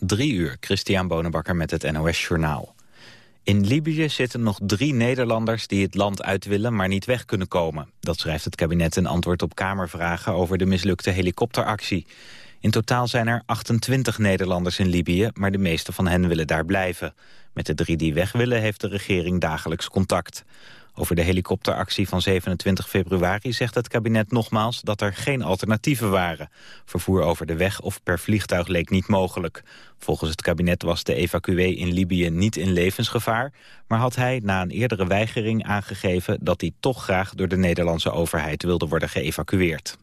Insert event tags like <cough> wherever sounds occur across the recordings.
Drie uur, Christian Bonenbakker met het NOS Journaal. In Libië zitten nog drie Nederlanders die het land uit willen, maar niet weg kunnen komen. Dat schrijft het kabinet in antwoord op Kamervragen over de mislukte helikopteractie. In totaal zijn er 28 Nederlanders in Libië, maar de meeste van hen willen daar blijven. Met de drie die weg willen heeft de regering dagelijks contact. Over de helikopteractie van 27 februari zegt het kabinet nogmaals dat er geen alternatieven waren. Vervoer over de weg of per vliegtuig leek niet mogelijk. Volgens het kabinet was de evacuee in Libië niet in levensgevaar, maar had hij na een eerdere weigering aangegeven dat hij toch graag door de Nederlandse overheid wilde worden geëvacueerd.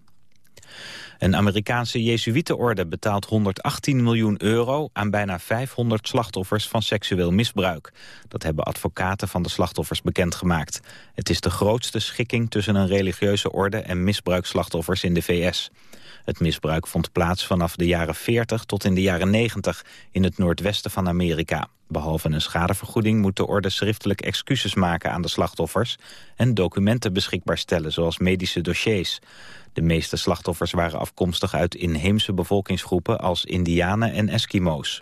Een Amerikaanse Jezuïetenorde betaalt 118 miljoen euro aan bijna 500 slachtoffers van seksueel misbruik. Dat hebben advocaten van de slachtoffers bekendgemaakt. Het is de grootste schikking tussen een religieuze orde en misbruikslachtoffers in de VS. Het misbruik vond plaats vanaf de jaren 40 tot in de jaren 90 in het noordwesten van Amerika. Behalve een schadevergoeding moet de orde schriftelijk excuses maken aan de slachtoffers en documenten beschikbaar stellen, zoals medische dossiers. De meeste slachtoffers waren afkomstig uit inheemse bevolkingsgroepen als Indianen en Eskimo's.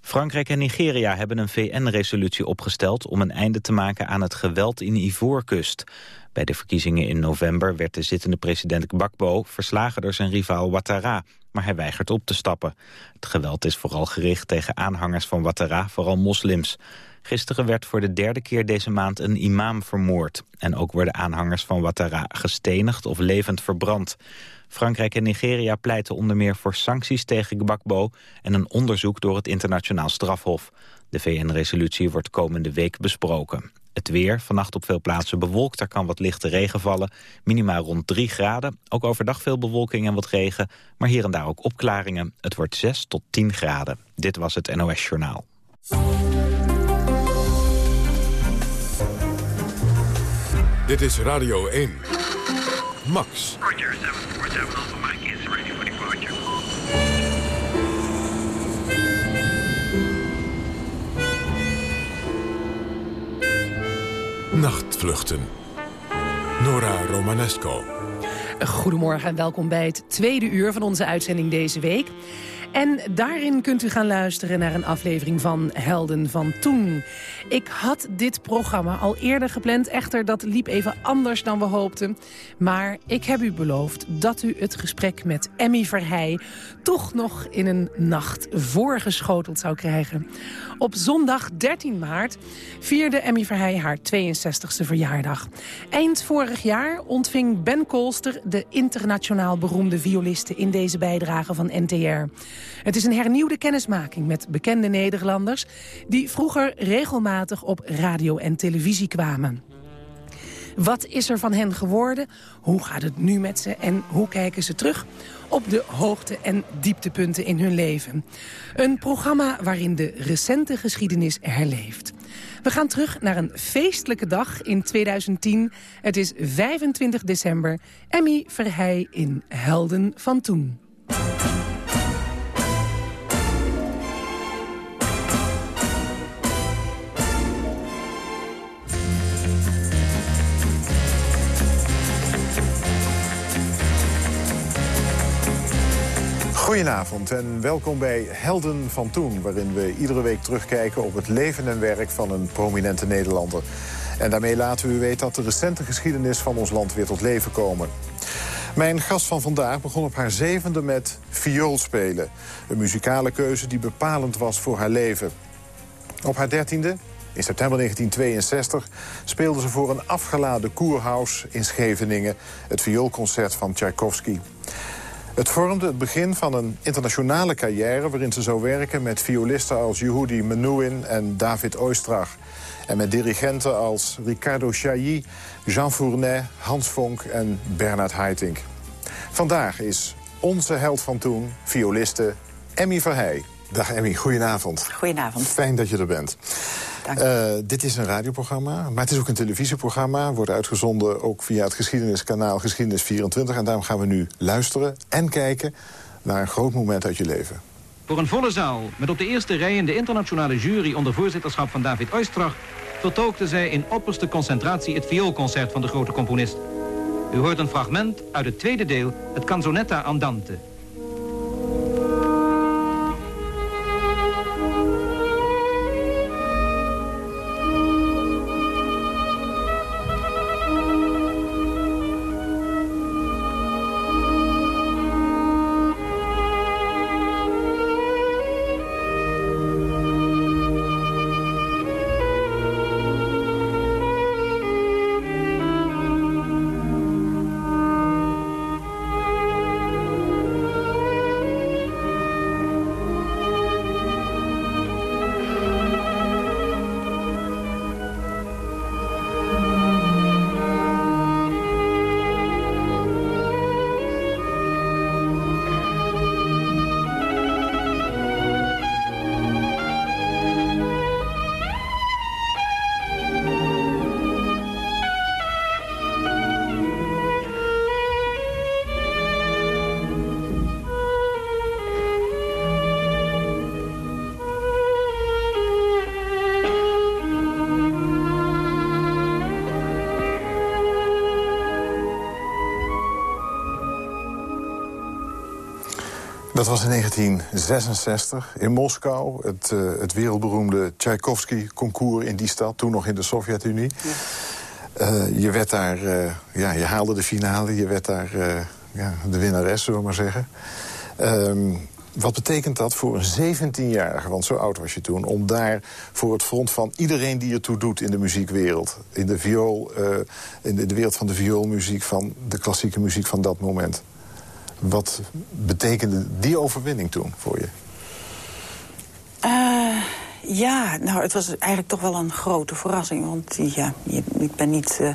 Frankrijk en Nigeria hebben een VN-resolutie opgesteld om een einde te maken aan het geweld in Ivoorkust. Bij de verkiezingen in november werd de zittende president Gbagbo verslagen door zijn rivaal Ouattara, maar hij weigert op te stappen. Het geweld is vooral gericht tegen aanhangers van Ouattara, vooral moslims. Gisteren werd voor de derde keer deze maand een imam vermoord. En ook worden aanhangers van Ouattara gestenigd of levend verbrand. Frankrijk en Nigeria pleiten onder meer voor sancties tegen Gbagbo... en een onderzoek door het internationaal strafhof. De VN-resolutie wordt komende week besproken. Het weer, vannacht op veel plaatsen bewolkt, er kan wat lichte regen vallen. Minima rond 3 graden. Ook overdag veel bewolking en wat regen, maar hier en daar ook opklaringen. Het wordt 6 tot 10 graden. Dit was het NOS Journaal. Dit is Radio 1. Max. Roger, 747 Alpha Mike is ready for departure. Nachtvluchten. Nora Romanesco. Goedemorgen en welkom bij het tweede uur van onze uitzending deze week. En daarin kunt u gaan luisteren naar een aflevering van Helden van Toen. Ik had dit programma al eerder gepland. Echter, dat liep even anders dan we hoopten. Maar ik heb u beloofd dat u het gesprek met Emmy Verheij... toch nog in een nacht voorgeschoteld zou krijgen. Op zondag 13 maart vierde Emmy Verheij haar 62e verjaardag. Eind vorig jaar ontving Ben Kolster de internationaal beroemde violiste... in deze bijdrage van NTR. Het is een hernieuwde kennismaking met bekende Nederlanders... die vroeger regelmatig op radio en televisie kwamen. Wat is er van hen geworden? Hoe gaat het nu met ze? En hoe kijken ze terug op de hoogte- en dieptepunten in hun leven? Een programma waarin de recente geschiedenis herleeft. We gaan terug naar een feestelijke dag in 2010. Het is 25 december. Emmy Verheij in Helden van Toen. Goedenavond en welkom bij Helden van Toen... waarin we iedere week terugkijken op het leven en werk van een prominente Nederlander. En daarmee laten we u weten dat de recente geschiedenis van ons land weer tot leven komen. Mijn gast van vandaag begon op haar zevende met vioolspelen. Een muzikale keuze die bepalend was voor haar leven. Op haar dertiende, in september 1962, speelde ze voor een afgeladen koerhuis in Scheveningen... het vioolconcert van Tchaikovsky. Het vormde het begin van een internationale carrière... waarin ze zou werken met violisten als Yehudi Menuhin en David Oistrakh. En met dirigenten als Ricardo Chailly, Jean Fournet, Hans Vonk en Bernard Haitink. Vandaag is onze held van toen, violiste Emmy Verheij. Dag Emmy, goedenavond. Goedenavond. Fijn dat je er bent. Uh, dit is een radioprogramma, maar het is ook een televisieprogramma. Wordt uitgezonden ook via het geschiedeniskanaal Geschiedenis 24. En daarom gaan we nu luisteren en kijken naar een groot moment uit je leven. Voor een volle zaal, met op de eerste rij in de internationale jury... onder voorzitterschap van David Oistrakh... vertolkte zij in opperste concentratie het vioolconcert van de grote componist. U hoort een fragment uit het tweede deel, het Canzonetta Andante... Dat was in 1966 in Moskou. Het, uh, het wereldberoemde Tchaikovsky-concours in die stad. Toen nog in de Sovjet-Unie. Ja. Uh, je werd daar... Uh, ja, je haalde de finale. Je werd daar ja, de winnares, zullen we maar zeggen. Um, wat betekent dat voor een 17-jarige, want zo oud was je toen... om daar voor het front van iedereen die ertoe doet in de muziekwereld... in de, viool, in de, de, wereld van de vioolmuziek, van de klassieke muziek van dat moment... Wat betekende die overwinning toen voor je? Uh, ja, nou, het was eigenlijk toch wel een grote verrassing. Want ja, ik ben niet uh,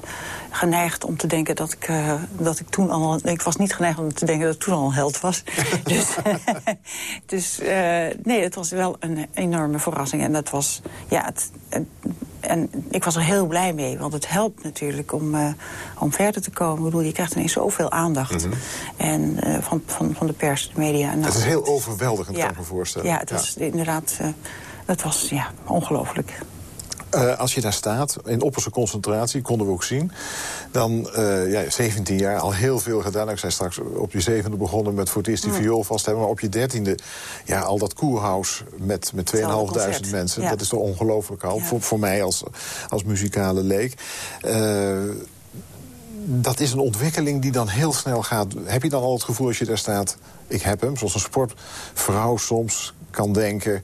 geneigd om te denken dat ik, uh, dat ik toen al... Ik was niet geneigd om te denken dat ik toen al een held was. <laughs> dus <laughs> dus uh, nee, het was wel een enorme verrassing. En dat was, ja, het, en ik was er heel blij mee, want het helpt natuurlijk om, om verder te komen. Ik bedoel, je krijgt ineens zoveel aandacht Mhm. en, van, van, van de pers, de media. Nou, het is heel overweldigend, ja, kan ik me voorstellen. Ja, het was inderdaad... Het was ja, ongelooflijk. Uh, als je daar staat, in opperste concentratie, konden we ook zien... dan, uh, ja, 17 jaar, al heel veel gedaan. Ik zei straks op je zevende begonnen met voor het eerst die Mm. viool vast hebben. Maar op je dertiende, ja, al dat koerhuis met, met 2.500 mensen... Ja. dat is toch ongelooflijk al, Ja. voor, voor mij als, als muzikale leek. Uh, dat is een ontwikkeling die dan heel snel gaat. Heb je dan al het gevoel als je daar staat... ik heb hem, zoals een sportvrouw soms kan denken...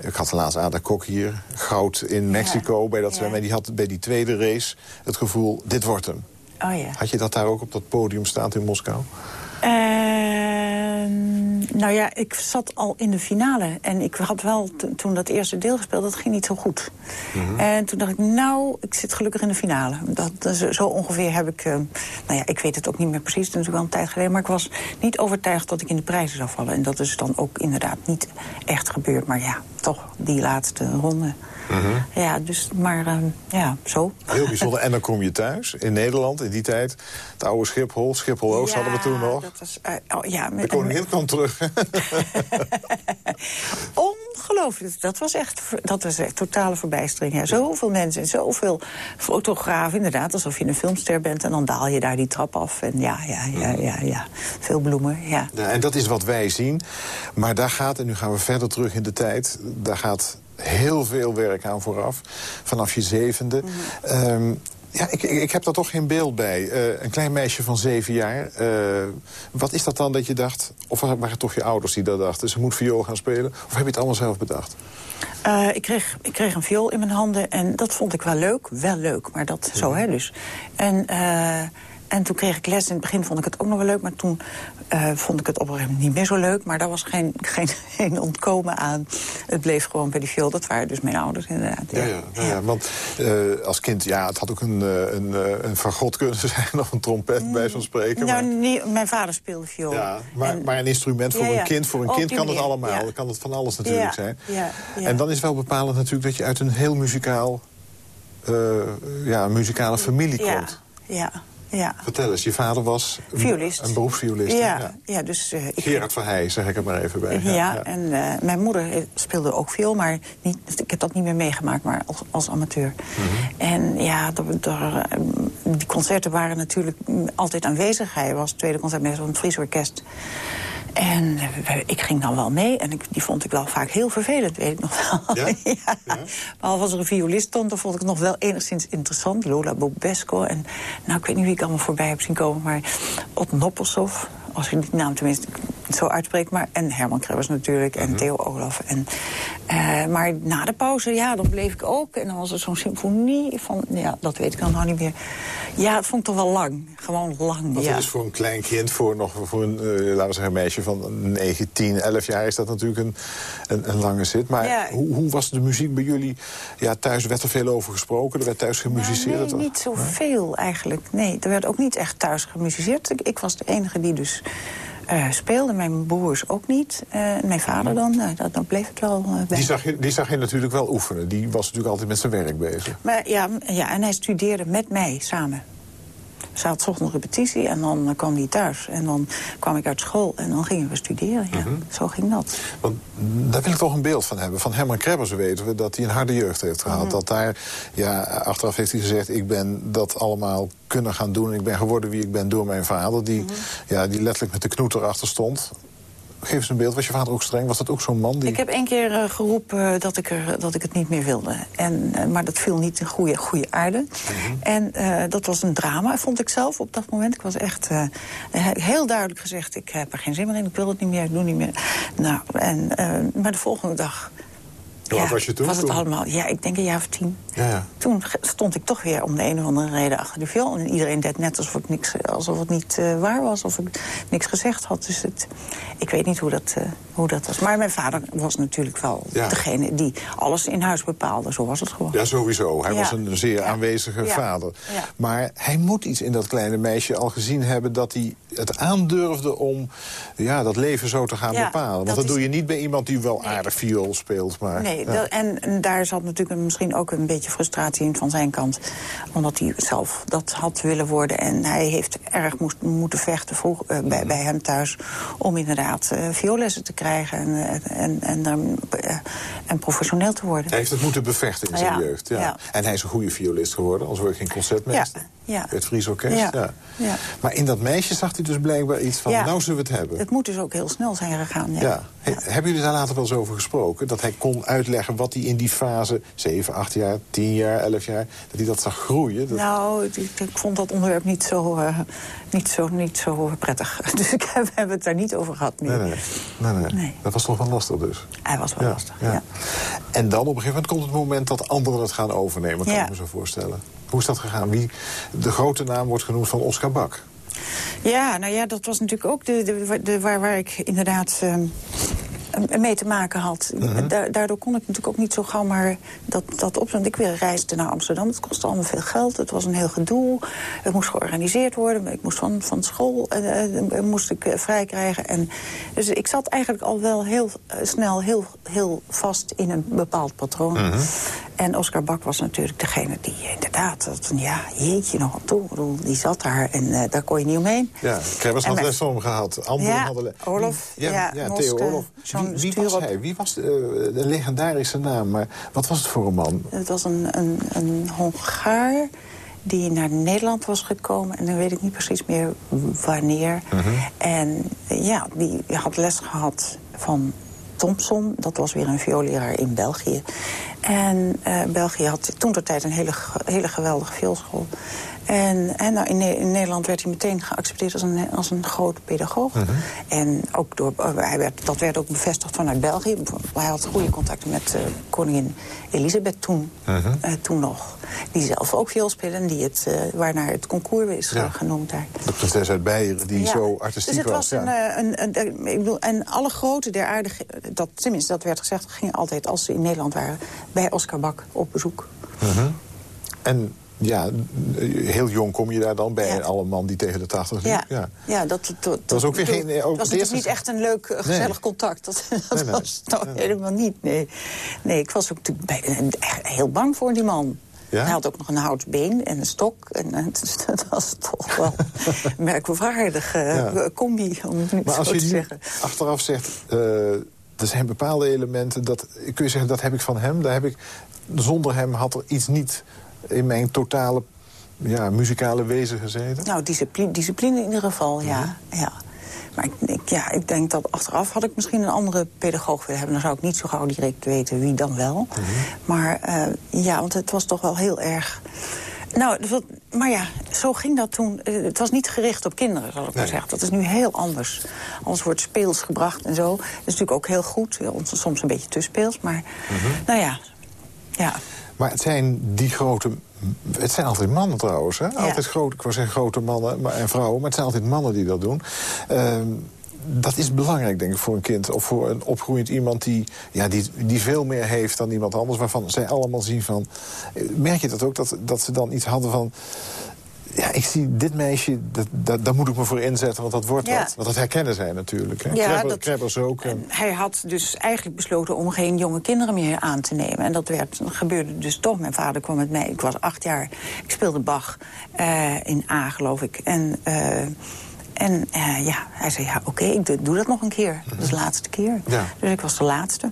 Ik had de laatste Ada Kok hier, goud in Mexico ja. bij dat zwemmen. Ja. Die had bij die tweede race het gevoel, dit wordt hem. Oh ja. Had je dat daar ook op dat podium staan in Moskou? Uh, nou ja, ik zat al in de finale. En ik had wel toen dat eerste deel gespeeld, dat ging niet zo goed. Mm -hmm. En toen dacht ik, nou, ik zit gelukkig in de finale. Dat, zo ongeveer heb ik... Uh, nou ja, ik weet het ook niet meer precies, het is natuurlijk al een tijd geleden... maar ik was niet overtuigd dat ik in de prijzen zou vallen. En dat is dan ook inderdaad niet echt gebeurd. Maar ja, toch, die laatste ronde... Mm -hmm. Ja, dus, maar uh, ja, zo. Heel bijzonder. En dan kom je thuis, in Nederland, in die tijd. Het oude Schiphol, Schiphol-Oost ja, hadden we toen nog. Dat was, uh, oh, ja, de koningin kwam terug. <laughs> Ongelooflijk. Dat was echt, dat was echt totale verbijstering. Ja. Zoveel mensen, zoveel fotografen. Inderdaad, alsof je een filmster bent. En dan daal je daar die trap af. En ja, ja, ja, ja, ja. Veel bloemen, ja. ja. En dat is wat wij zien. Maar daar gaat, en nu gaan we verder terug in de tijd... daar gaat heel veel werk aan vooraf. Vanaf je zevende. Mm -hmm. um, ja, ik, ik, heb daar toch geen beeld bij. Uh, een klein meisje van zeven jaar. Uh, wat is dat dan dat je dacht... of waren het toch je ouders die dat dachten... ze moet viool gaan spelen? Of heb je het allemaal zelf bedacht? Uh, ik, kreeg, ik kreeg een viool in mijn handen en dat vond ik wel leuk. Wel leuk, maar dat zo, hè, dus. En... En toen kreeg ik les. In het begin vond ik het ook nog wel leuk. Maar toen uh, vond ik het op een gegeven moment niet meer zo leuk. Maar daar was geen, <laughs> geen, geen ontkomen aan. Het bleef gewoon bij die viool. Dat waren dus mijn ouders inderdaad. Ja, ja, ja, ja want uh, als kind, ja, het had ook een, een, een fagot kunnen <laughs> zijn. Of een trompet bij zo'n spreken. Nou, maar... nee, mijn vader speelde viool. Ja, maar, en, maar een instrument voor een kind. Voor een kind kan het allemaal. Dan kan het van alles natuurlijk zijn. Ja, En dan is wel bepalend natuurlijk dat je uit een heel muzikaal... Uh, ja, muzikale familie komt. Ja, ja. Vertel eens, je vader was een, Violist. een beroepsviolist. Ja, ja. ja dus, uh, ik... Gerard Verheij, zeg ik er maar even bij. Ja, ja. en uh, mijn moeder speelde ook veel, maar niet, ik heb dat niet meer meegemaakt, maar als, als amateur. Mm -hmm. En ja, die concerten waren natuurlijk altijd aanwezig. Hij was tweede concertmeester van het Fries Orkest. En ik ging dan wel mee. En ik, die vond ik wel vaak heel vervelend, weet ik nog wel. Ja? <laughs> ja. ja. Behalve als er een violist stond, dan vond ik het nog wel enigszins interessant. Lola Bobesco. En nou, ik weet niet wie ik allemaal voorbij heb zien komen. Maar Ot Noppelshoff, als je die naam tenminste zo uitspreekt. Maar, en Herman Krebbers natuurlijk. En Mhm. uh -huh. Theo Olaf. En, uh, maar na de pauze, ja, dan bleef ik ook. En dan was er zo'n symfonie van... Ja, dat weet ik dan nou niet meer. Ja, het vond ik toch wel lang. Gewoon lang, ja. dat is voor een klein kind, voor, nog, voor een, uh, laten we zeggen, meisje van 9, 10, 11 jaar... is dat natuurlijk een, een, een lange zit. Maar ja. hoe, hoe, was de muziek bij jullie? Ja, thuis werd er veel over gesproken, er werd thuis gemusiceerd. Nou, nee, niet zoveel eigenlijk. Nee, er werd ook niet echt thuis gemusiceerd. Ik, ik was de enige die dus... Uh, speelde. Mijn broers ook niet. Uh, mijn vader dan, uh, dat, dan bleef het wel bij. Die zag, je, die zag je natuurlijk wel oefenen. Die was natuurlijk altijd met zijn werk bezig. Maar, ja, ja, en hij studeerde met mij samen. Ze had ochtends repetitie en dan kwam hij thuis. En dan kwam ik uit school en dan gingen we studeren. Ja, Mhm. mm -hmm. Zo ging dat. Want daar wil ik toch een beeld van hebben. Van Herman Krebbers weten we dat hij een harde jeugd heeft gehad. Mhm. Mm -hmm. Dat daar, ja, achteraf heeft hij gezegd... ik ben dat allemaal kunnen gaan doen. Ik ben geworden wie ik ben door mijn vader. Die, Mhm. mm -hmm. ja, die letterlijk met de knoet erachter stond. Geef eens een beeld. Was je vader ook streng? Was dat ook zo'n man? Die... Ik heb één keer eh, geroepen eh, dat, ik er, dat ik het niet meer wilde. En, eh, maar dat viel niet in goede, goede aarde. Mhm. En dat was een drama, vond ik zelf op dat moment. Ik was echt he- heel duidelijk gezegd... ik heb er geen zin meer in, ik wil het niet meer, ik doe niet meer. Nou, en, maar de volgende dag... Hoe oud was je toen? Was het Toen? allemaal, ja, ik denk een jaar of tien. Ja, ja. Toen stond ik toch weer om de een of andere reden achter de viool. En iedereen deed net alsof, ik niks, alsof het niet eh, waar was, of ik niks gezegd had. Dus het, ik weet niet hoe dat, eh, hoe dat was. Maar mijn vader was natuurlijk wel Ja. degene die alles in huis bepaalde. Zo was het gewoon. Ja, sowieso. Hij Ja. was een zeer Ja. aanwezige Ja. vader. Ja. Maar hij moet iets in dat kleine meisje al gezien hebben... dat hij het aandurfde om ja, dat leven zo te gaan Ja, bepalen. Want dat dat, is- doe je niet bij iemand die wel aardig viool speelt. Maar, Nee, ja. dat- en, en daar zat natuurlijk misschien ook een beetje frustratie in van zijn kant. Omdat hij zelf dat had willen worden. En hij heeft erg moest, moeten vechten vroeg, eh, bij, bij hem thuis... om inderdaad vioollessen te krijgen en, eh, en, en, en professioneel te worden. Hij heeft het moeten bevechten in zijn Ja, jeugd. Ja. En hij is een goede violist geworden, anders word je geen concertmeester. Ja, ja. Het Fries Orkest. Ja. Maar in dat meisje zag hij dus blijkbaar iets van, nou zullen we het hebben. Het moet dus ook heel snel zijn gegaan. Ja. Ja. He- Hebben jullie daar later wel eens over gesproken? Dat hij kon uitleggen wat hij in die fase, 7, 8 jaar, 10 jaar, 11 jaar... dat hij dat zag groeien? Dat... Nou, ik, ik vond dat onderwerp niet zo, eh, niet zo, niet zo prettig. <laughs> Dus ik heb, heb het daar niet over gehad meer. Nee, nee. Dat was toch wel lastig dus? Hij was wel lastig, ja. En dan op een gegeven moment komt het moment dat anderen het gaan overnemen, kan ik me zo voorstellen. Hoe is dat gegaan? Wie, de grote naam wordt genoemd van Oscar Bak. Ja, nou ja, dat was natuurlijk ook de, de, waar, waar ik inderdaad ehm, mee te maken had. Da- daardoor kon ik natuurlijk ook niet zo gauw maar dat, dat op. Want ik weer reisde naar Amsterdam. Het kostte allemaal veel geld. Het was een heel gedoe. Het moest georganiseerd worden. Ik moest van, van school eh, moest ik, eh, vrij krijgen. En, dus ik zat eigenlijk al wel heel snel heel, heel vast in een bepaald patroon. Mhm. En Oscar Bak was natuurlijk degene die inderdaad... Dat, ja, jeetje nog aan toe. Die zat daar en daar kon je niet omheen. Ja, Krebbers had les gehad. Anderen Ja, hadden Ja, ja, Theo Olof. Wie, wie was hij? Wie was de, eh, de legendarische naam? Maar wat was het voor een man? Het was een, een, een Hongaar die naar Nederland was gekomen. En dan weet ik niet precies meer wanneer. Mhm. En eh, ja, die had les gehad van Thompson. Dat was weer een viooleraar in België. En eh, België had toen ter tijd een hele, hele geweldige vioolschool. En, en nou, in, Ne- in Nederland werd hij meteen geaccepteerd als een, als een grote pedagoog. En ook door, eh, hij werd, dat werd ook bevestigd vanuit België. Hij had goede contacten met eh, koningin Elisabeth toen, eh, toen nog. Die zelf ook viool speelde en die het, eh, waarnaar het concours is Ja. eh, genoemd daar. De prinses uit Beieren, die Ja. zo artistiek dus het was. ja. eh, een, een, een- ik bedoel, en alle grote der aarde, dat, tenminste dat werd gezegd... gingen altijd, als ze in Nederland waren, bij Oscar Bak op bezoek. En ja, heel jong kom je daar dan bij Ja. een alle man die tegen de 80 liep. Ja, Ja. ja. dat, dat, dat, was ook weer geen- ook was eerste- niet echt een leuk, eh, gezellig Nee. contact. Dat, dat Nee, nee. was nou helemaal niet, nee. Nee, ik was ook natuurlijk heel bang voor die man. Ja? Hij had ook nog een houten been en een stok. En, eh, <laughs> dus dat was toch wel een merkwaardige Ja. eh, combi, om het nu Maar zo als te je zeggen. achteraf zegt, er zijn bepaalde elementen... Dat, kun je zeggen, dat heb ik van hem. Daar heb ik, zonder hem had er iets niet in mijn totale ja, muzikale wezen gezeten. Nou, discipline, discipline in ieder geval, ja. Ja. Maar ik, ja, ik denk dat achteraf had ik misschien een andere pedagoog willen hebben. Dan zou ik niet zo gauw direct weten wie dan wel. Mhm. Maar eh, ja, want het was toch wel heel erg... Nou, maar ja, zo ging dat toen. Eh, Het was niet gericht op kinderen, zal ik maar Nee. zeggen. Dat is nu heel anders. Alles wordt speels gebracht en zo. Dat is natuurlijk ook heel goed. Soms een beetje te speels, maar... Mhm. Nou ja, ja. Maar het zijn die grote... Het zijn altijd mannen trouwens, hè? Altijd grote, ik zeggen grote mannen maar- en vrouwen... maar het zijn altijd mannen die dat doen. Ehm, dat is belangrijk, denk ik, voor een kind. Of voor een opgroeiend iemand die, ja, die, die veel meer heeft dan iemand anders... waarvan zij allemaal zien van... Merk je dat ook, dat, dat ze dan iets hadden van... Ja, ik zie dit meisje, dat, dat, daar moet ik me voor inzetten, want dat wordt Ja. wat. Want dat herkennen zij natuurlijk. Hè? Ja, dat- ook. en- Hij had dus eigenlijk besloten om geen jonge kinderen meer aan te nemen. En dat werd, gebeurde dus toch. Mijn vader kwam met mij. Ik was acht jaar. Ik speelde Bach eh, in A, geloof ik. En, eh, en eh, ja, hij zei, ja, oké, ik doe- doe dat nog een keer. Dat is de laatste keer. Ja. Dus ik was de laatste.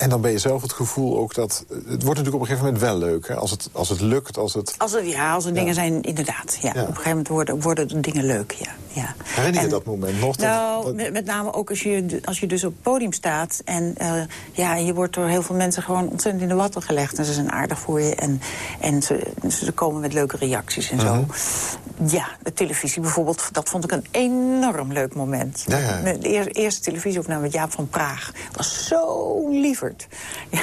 En dan ben je zelf het gevoel ook dat... Het wordt natuurlijk op een gegeven moment wel leuk. Hè? Als, het, als het lukt, als het... Als er, ja, als er dingen zijn, inderdaad. Ja, Ja. Op een gegeven moment worden, worden de dingen leuk, ja. ja. Herinner je En- dat moment nog? Nou, dat- met, met name ook als je, als je dus op het podium staat... en eh, ja, je wordt door heel veel mensen gewoon ontzettend in de watten gelegd... en ze zijn aardig voor je en, en ze, ze komen met leuke reacties en zo. Ja, de televisie bijvoorbeeld, dat vond ik een enorm leuk moment. Ja, ja. De eer- eerste televisieopname met Jaap van Praag was zo lieverd. Ja.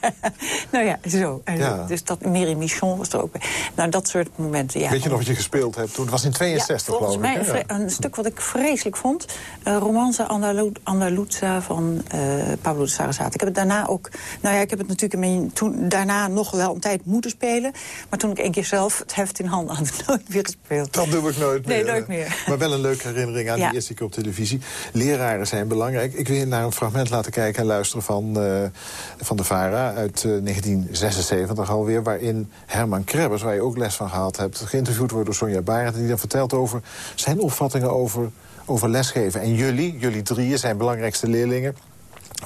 <laughs> nou ja, zo. Dus dat Miri Michon was er ook bij. Nou, dat soort momenten, ja. Weet je nog wat je gespeeld hebt toen? Het was in 62, Ja, volgens geloof mij ik. een, hè? vre- een stuk wat ik vreselijk vond. Romance Andalu Andaluza van eh, Pablo de Sarasate. Ik heb het daarna ook... Nou ja, ik heb het natuurlijk in toen, daarna nog wel een tijd moeten spelen. Maar toen ik een keer zelf het heft in handen had, <laughs> nooit weer gespeeld. Dat doe ik nooit meer. Nee, nooit meer. Maar wel een leuke herinnering aan Ja. die eerste keer op televisie. Leraren zijn belangrijk. Ik wil je naar een fragment laten kijken en luisteren van, eh, van de VARA uit eh, 1976 alweer... waarin Herman Krebbers, waar je ook les van gehad hebt... geïnterviewd wordt door Sonja Barend... en die dan vertelt over zijn opvattingen over, over lesgeven. En jullie, jullie drieën, zijn belangrijkste leerlingen...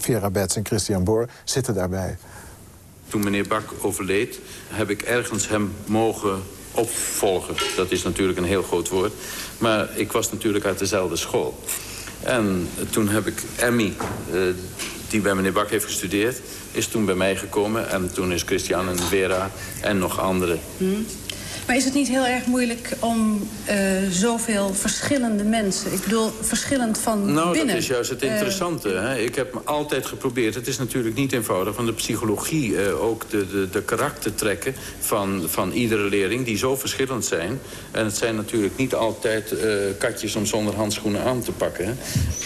Vera Betts en Christian Boor, zitten daarbij. Toen meneer Bak overleed, heb ik ergens hem mogen opvolgen. Dat is natuurlijk een heel groot woord. Maar ik was natuurlijk uit dezelfde school. En toen heb ik Emmy, eh, die bij meneer Bak heeft gestudeerd... is toen bij mij gekomen. En toen is Christian en Vera en nog anderen. Maar is het niet heel erg moeilijk om eh, zoveel verschillende mensen... ik bedoel, verschillend van Nou, binnen... dat is juist het eh, interessante. hè? Ik heb me altijd geprobeerd, het is natuurlijk niet eenvoudig... van de psychologie eh, ook de, de, de karaktertrekken van, van iedere leerling... die zo verschillend zijn. En het zijn natuurlijk niet altijd katjes om zonder handschoenen aan te pakken. Hè?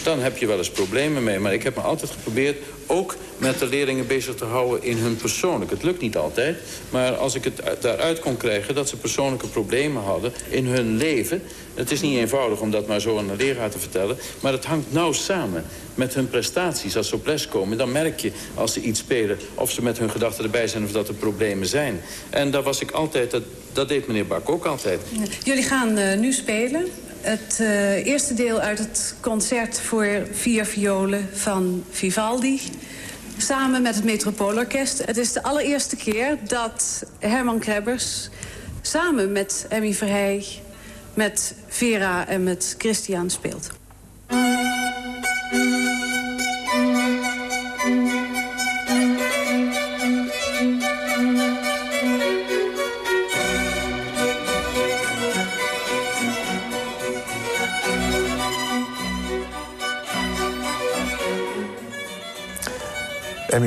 Dan heb je wel eens problemen mee. Maar ik heb me altijd geprobeerd ook met de leerlingen bezig te houden in hun persoonlijk. Het lukt niet altijd, maar als ik het uit- daaruit kon krijgen... dat ze persoonlijke problemen hadden in hun leven... het is niet eenvoudig om dat maar zo aan een leraar te vertellen... maar het hangt nauw samen met hun prestaties. Als ze op les komen, dan merk je als ze iets spelen... of ze met hun gedachten erbij zijn of dat er problemen zijn. En daar was ik altijd, dat, dat deed meneer Bak ook altijd. Jullie gaan eh, nu spelen. Het eh, eerste deel uit het concert voor vier violen van Vivaldi. Samen met het Metropoolorkest. Het is de allereerste keer dat Herman Krebbers... samen met Emmy Verheij, met Vera en met Christian speelt.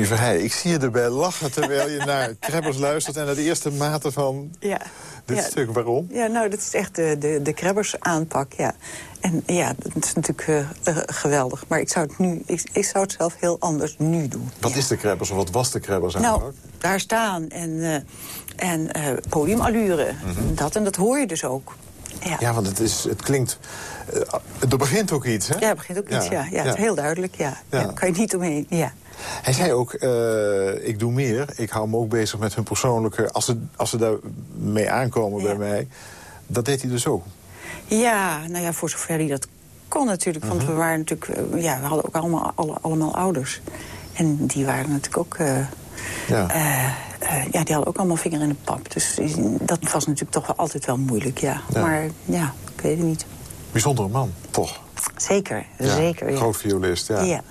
Verheij, ik zie je erbij lachen terwijl je naar <laughs> Krebbers luistert... en naar de eerste mate van Ja. dit Ja. stuk. Waarom? Ja, nou, dat is echt de, de, de Krebbers aanpak, ja. En ja, dat is natuurlijk eh, eh, geweldig. Maar ik zou, het nu, ik, ik zou het zelf heel anders nu doen. Wat is de Krebbers of wat was de Krebbers Nou, aanpak? daar staan en, eh, en podiumallure. Dat en dat hoor je dus ook. Ja, ja. Ja, want het, is, het klinkt... er begint ook iets, hè? het begint ook iets, ja. ja, Het is heel duidelijk, ja. Ja. ja. kan je niet omheen, ja. Hij zei ook, eh, ik doe meer. Ik hou me ook bezig met hun persoonlijke... Als ze, als ze daar mee aankomen Ja. bij mij. Dat deed hij dus ook. Ja, nou ja, voor zover hij dat kon natuurlijk. Want we waren natuurlijk, eh, ja, we hadden ook allemaal, alle, allemaal ouders. En die waren natuurlijk ook, eh, Ja. ja, die hadden ook allemaal vinger in de pap. Dus dat was natuurlijk toch wel altijd wel moeilijk, ja. Ja. Maar ja, ik weet het niet. Bijzondere man, toch? Zeker, Ja, zeker. Ja. Groot violist, ja. Ja.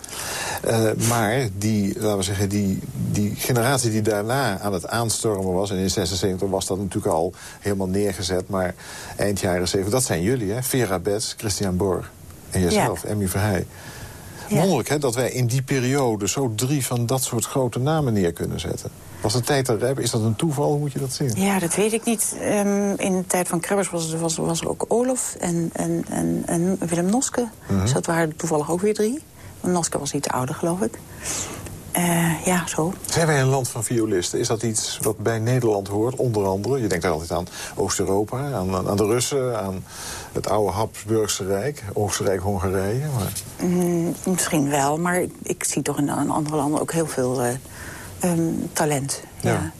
Eh, maar die, laten we zeggen, die, die generatie die daarna aan het aanstormen was... en in 76 was dat natuurlijk al helemaal neergezet... maar eind jaren 70, dat zijn jullie, hè? Vera Betts, Christian Borg en jezelf, Emmy Verheij. Ja. Wonderlijk, hè, dat wij in die periode zo drie van dat soort grote namen neer kunnen zetten. Was de tijd er, is dat een toeval? Hoe moet je dat zien? Ja, dat weet ik niet. Ehm, in de tijd van Krebbers was, was, was er ook Olof en, en, en, en Willem Noske. Mhm. Dus dat waren er toevallig ook weer drie. Want Noske was iets ouder, geloof ik. Eh, ja, zo. Zijn wij een land van violisten? Is dat iets wat bij Nederland hoort, onder andere? Je denkt daar altijd aan Oost-Europa, aan, aan, de Russen... aan het oude Habsburgse Rijk, Oostenrijk-Hongarije. Maar... Mm, misschien wel, maar ik, zie toch in, in andere landen ook heel veel eh, ehm, talent. Ja. Ja.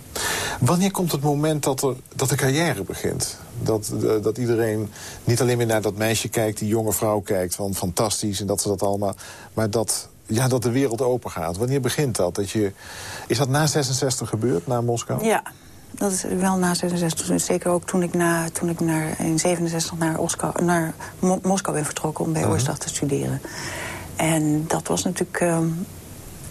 Wanneer komt het moment dat, er, dat de carrière begint? Dat, eh, dat iedereen niet alleen meer naar dat meisje kijkt, die jonge vrouw kijkt... van fantastisch en dat ze dat allemaal... maar dat, ja, dat de wereld open gaat. Wanneer begint dat? dat je, is dat na 66 gebeurd, na Moskou? Ja, dat is wel na 66. Dus zeker ook toen ik, na, toen ik naar, in 67 naar, Oscar, naar Mo- Moskou ben vertrokken... om bij. Oorstag te studeren. En dat was natuurlijk... ehm,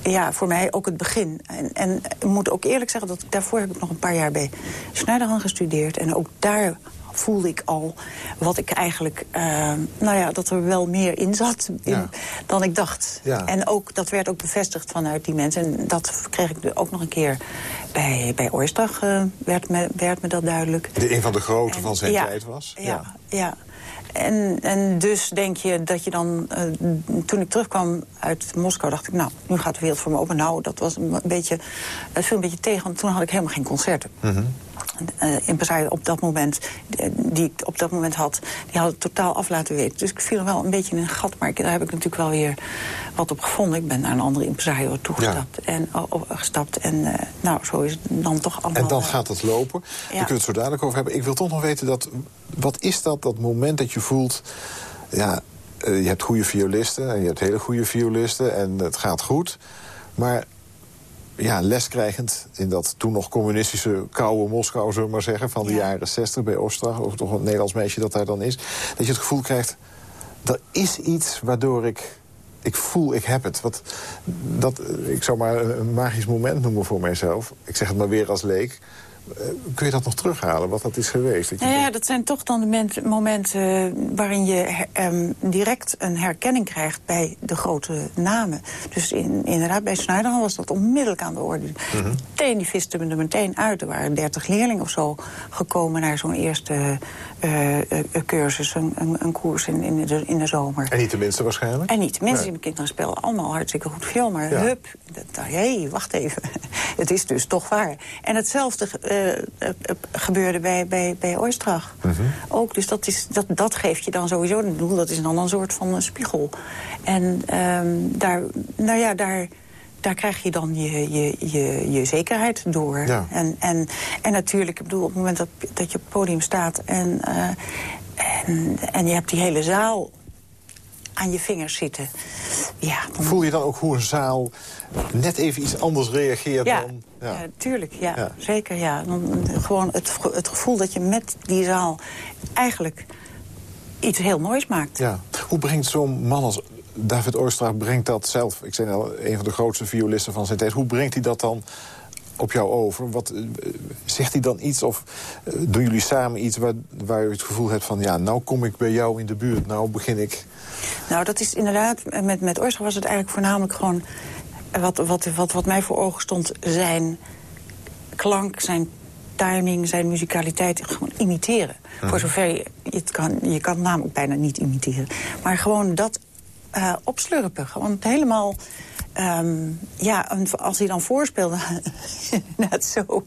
ja, voor mij ook het begin. En, en ik moet ook eerlijk zeggen dat ik, daarvoor heb ik nog een paar jaar bij Schneiderhan gestudeerd. En ook daar voelde ik al wat ik eigenlijk... eh, nou ja, dat er wel meer in zat in- Ja. dan ik dacht. Ja. En ook, dat werd ook bevestigd vanuit die mensen. En dat kreeg ik ook nog een keer bij, bij Oorstag, eh, werd, me, werd me dat duidelijk. De een van de grote En- van zijn ja, tijd was. Ja, ja. En, en dus denk je dat je dan... eh, toen ik terugkwam uit Moskou dacht ik... nou, nu gaat de wereld voor me open. Nou, dat was een beetje, het viel een beetje tegen... want toen had ik helemaal geen concerten. Mhm. Eh impresario op dat moment, eh, die ik op dat moment had... die had het totaal af laten weten. Dus ik viel er wel een beetje in een gat. Maar ik- daar heb ik natuurlijk wel weer wat op gevonden. Ik ben naar een andere impresario toegestapt en, gestapt. En eh, nou, zo is het dan toch allemaal... En dan gaat het lopen. Daar kunnen we het zo dadelijk over hebben. Ik wil toch nog weten, dat, wat is dat, dat moment dat je voelt... ja, je hebt goede violisten en je hebt hele goede violisten... en het gaat goed, maar ja, leskrijgend in dat toen nog communistische koude Moskou, zullen we maar zeggen... van de Ja. jaren 60 bij Ostrach, of toch een Nederlands meisje dat daar dan is... dat je het gevoel krijgt, er is iets waardoor ik... Ik voel, ik heb het. Wat, dat, ik zou maar een magisch moment noemen voor mijzelf. Ik zeg het maar weer als leek. Eh, Kun je dat nog terughalen, wat dat is geweest? Dat Nou ja, denkt, dat zijn toch dan de ment- momenten waarin je ehm, direct een herkenning krijgt bij de grote namen. Dus in, inderdaad, bij Schneiderhan was dat onmiddellijk aan de orde. Meteen, die visten me er meteen uit. Er waren dertig leerlingen of zo gekomen naar zo'n eerste eh, eh, cursus, een, een, een koers in, in, de, in de zomer. En niet de minste waarschijnlijk? En niet. Mensen Nee. die mijn kinderen spelen allemaal hartstikke goed viool. Maar Ja. hup, hé, hey, wacht even. <laughs> het is dus toch waar. En hetzelfde eh, eh, eh, gebeurde bij, bij, bij Oistrach. Mhm. Ook, dus dat, is, dat, dat geeft je dan sowieso een doel. Dat is dan een soort van een spiegel. En ehm, daar, nou ja, daar, daar krijg je dan je, je, je, je zekerheid door. Ja. En, en, en natuurlijk, ik bedoel, op het moment dat, dat je op het podium staat... En, en, en je hebt die hele zaal aan je vingers zitten. Ja, dan, Voel je dan ook hoe een zaal net even iets anders reageert ja, dan... ja. tuurlijk, ja, Ja. zeker. Ja. Dan, gewoon het, het gevoel dat je met die zaal eigenlijk iets heel moois maakt. Ja. Hoe brengt zo'n man als David Oorstrach brengt dat zelf? Ik zei al, een van de grootste violisten van zijn tijd. Hoe brengt hij dat dan op jou over? Wat, eh, zegt hij dan iets of eh, doen jullie samen iets... Waar, waar je het gevoel hebt van... ja, nou kom ik bij jou in de buurt, nou begin ik... Nou, dat is inderdaad, met, met Oorstrach was het eigenlijk voornamelijk gewoon... Wat, wat, wat, wat mij voor ogen stond, zijn klank, zijn timing, zijn muzikaliteit gewoon imiteren. Voor zover je, je het kan. Je kan namelijk bijna niet imiteren. Maar gewoon dat eh, opslurpen. Gewoon het helemaal... ehm, ja, als hij dan voorspeelde, <laughs> net zo,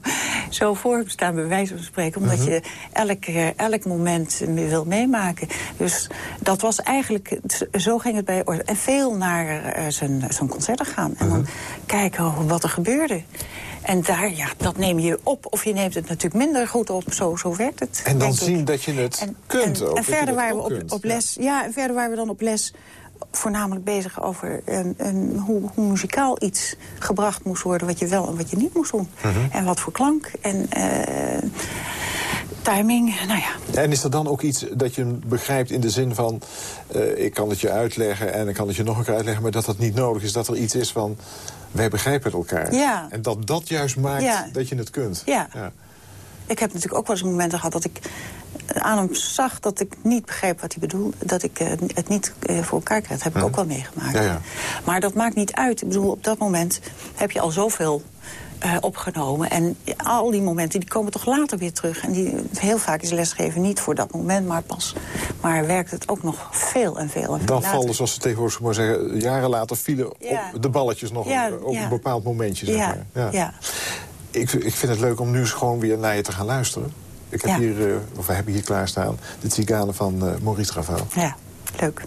zo voorstaan bij wijze van spreken. Omdat je elk, elk moment wil meemaken. Dus dat was eigenlijk, zo ging het bij En veel naar eh, zijn, zijn concerten gaan. En dan kijken wat er gebeurde. En daar, ja, dat neem je op. Of je neemt het natuurlijk minder goed op. Zo, zo werkt het. En dan ik. zien dat je het En, kunt en, ook, En verder waren we op, ja. les. Ja. en verder waren we dan op les voornamelijk bezig over een, een, hoe, hoe muzikaal iets gebracht moest worden... wat je wel en wat je niet moest doen. Mhm. En wat voor klank en eh, timing, nou ja. En is er dan ook iets dat je begrijpt in de zin van... eh, ik kan het je uitleggen en ik kan het je nog een keer uitleggen... maar dat dat niet nodig is, dat er iets is van... wij begrijpen het elkaar. Ja. En dat dat juist maakt Ja. dat je het kunt. Ja. Ik heb natuurlijk ook wel eens momenten gehad dat ik aan hem zag dat ik niet begreep wat hij bedoelde. Dat ik eh, het niet eh, voor elkaar kreeg. Dat heb ik ook wel meegemaakt. Ja, ja. Maar dat maakt niet uit. Ik bedoel, op dat moment heb je al zoveel eh, opgenomen. En al die momenten die komen toch later weer terug. En die, heel vaak is lesgeven niet voor dat moment, maar pas. Maar werkt het ook nog veel en veel en veel Dan later. vallen, zoals ze tegenwoordig maar zeggen... jaren later vielen op de balletjes nog op, een bepaald momentje. Zeg Ja, maar. ja. Ik, ik vind het leuk om nu eens gewoon weer naar je te gaan luisteren. Ik heb Ja. hier, eh, of we hebben hier klaarstaan, de Tzigane van eh, Maurice Ravel. Ja, leuk.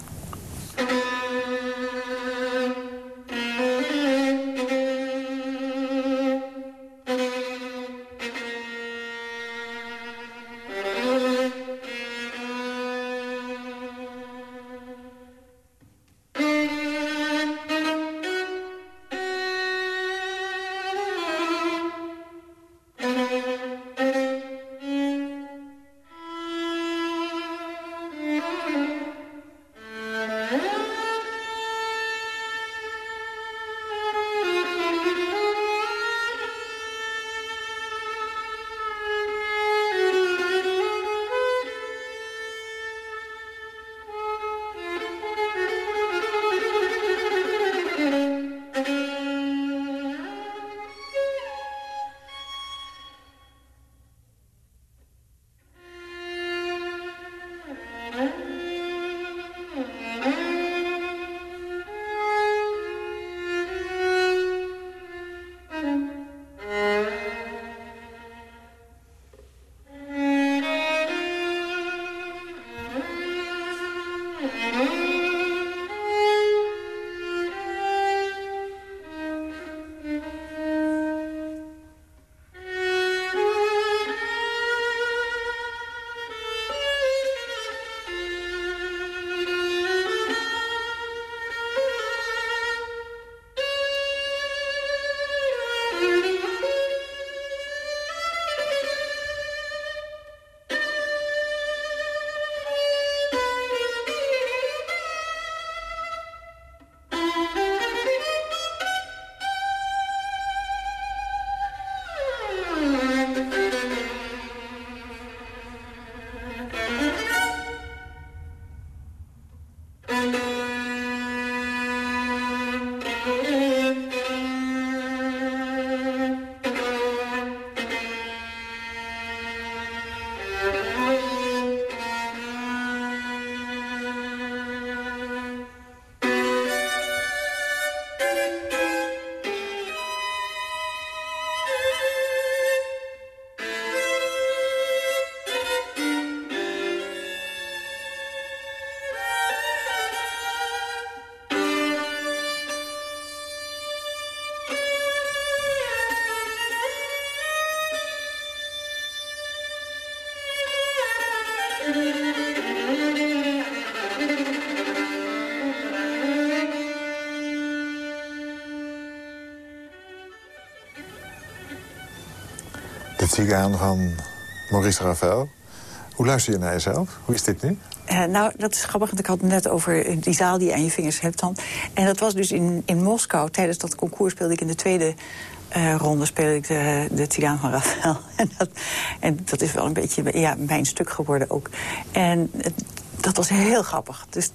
Het Zigaan van Maurice Ravel. Hoe luister je naar jezelf? Hoe is dit nu? Uh, nou, dat is grappig, want ik had het net over die zaal die je aan je vingers hebt dan. En dat was dus in, in Moskou. Tijdens dat concours speelde ik in de tweede uh, ronde speelde ik de, de Tigaan van Rafael. <laughs> en, dat, en dat is wel een beetje ja, mijn stuk geworden ook. En dat was heel grappig. Dus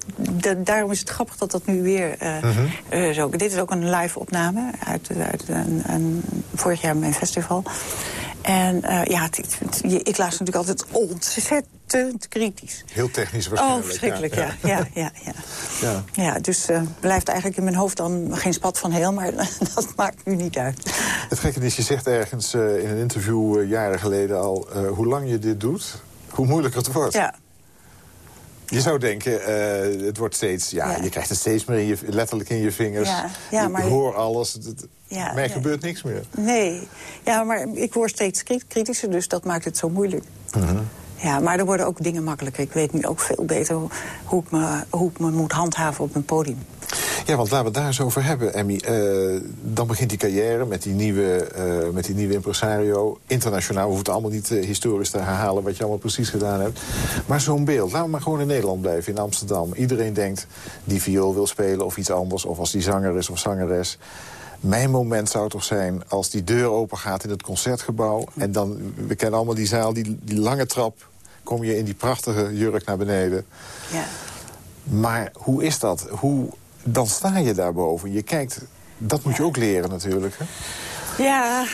daarom is het grappig dat dat nu weer uh, mm -hmm. zo... Dit is ook een live opname uit, uit een, een, vorig jaar mijn festival. En uh, ja, het, het, ik luister natuurlijk altijd ontzettend kritisch. Heel technisch waarschijnlijk. Oh, verschrikkelijk, ja. Ja, ja, ja, ja. ja. dus uh, blijft eigenlijk in mijn hoofd dan geen spat van heel... maar <laughs> dat maakt nu niet uit. Het gekke is, je zegt ergens uh, in een interview jaren geleden al... hoe lang je dit doet, hoe moeilijker het wordt. Ja, je zou denken, uh, het wordt steeds... Ja, je krijgt het steeds meer in je, letterlijk in je vingers. Ja, ja, maar... Ik hoor alles. Het, ja, er gebeurt niks meer. Nee. Ja, maar ik word steeds kritischer, dus dat maakt het zo moeilijk. Uh -huh. Ja, maar er worden ook dingen makkelijker. Ik weet nu ook veel beter hoe ik me, hoe ik me moet handhaven op een podium. Ja, want laten we het daar eens over hebben, Emmy. Uh, dan begint die carrière met die nieuwe, uh, met die nieuwe impresario. Internationaal, we hoeven het allemaal niet uh, historisch te herhalen... wat je allemaal precies gedaan hebt. Maar zo'n beeld, laten we maar gewoon in Nederland blijven, in Amsterdam. Iedereen denkt die viool wil spelen of iets anders... of als die zanger is of zangeres. Mijn moment zou toch zijn als die deur open gaat in het concertgebouw... en dan, we kennen allemaal die zaal, die, die lange trap... kom je in die prachtige jurk naar beneden. Ja. Maar hoe is dat? Hoe dan sta je daarboven. Je kijkt, dat moet je ook leren natuurlijk. Hè? Ja,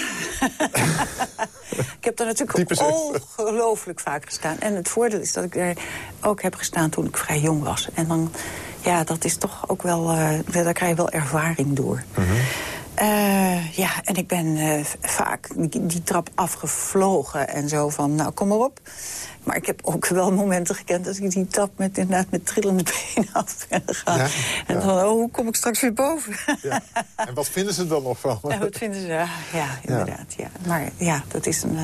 <laughs> ik heb daar natuurlijk ongelooflijk vaak gestaan. En het voordeel is dat ik er ook heb gestaan toen ik vrij jong was. En dan, ja, dat is toch ook wel, uh, daar krijg je wel ervaring door. -huh. Uh, ja, en ik ben uh, vaak die, die, trap afgevlogen en zo van, nou, kom maar op. Maar ik heb ook wel momenten gekend dat ik die tap met, inderdaad met trillende <laughs> benen af ben gegaan. Ja, en dan, oh, hoe kom ik straks weer boven? Ja. En wat vinden ze dan nog van? Ja, wat vinden ze? Ja, inderdaad. Ja. Maar ja, dat is een... Uh,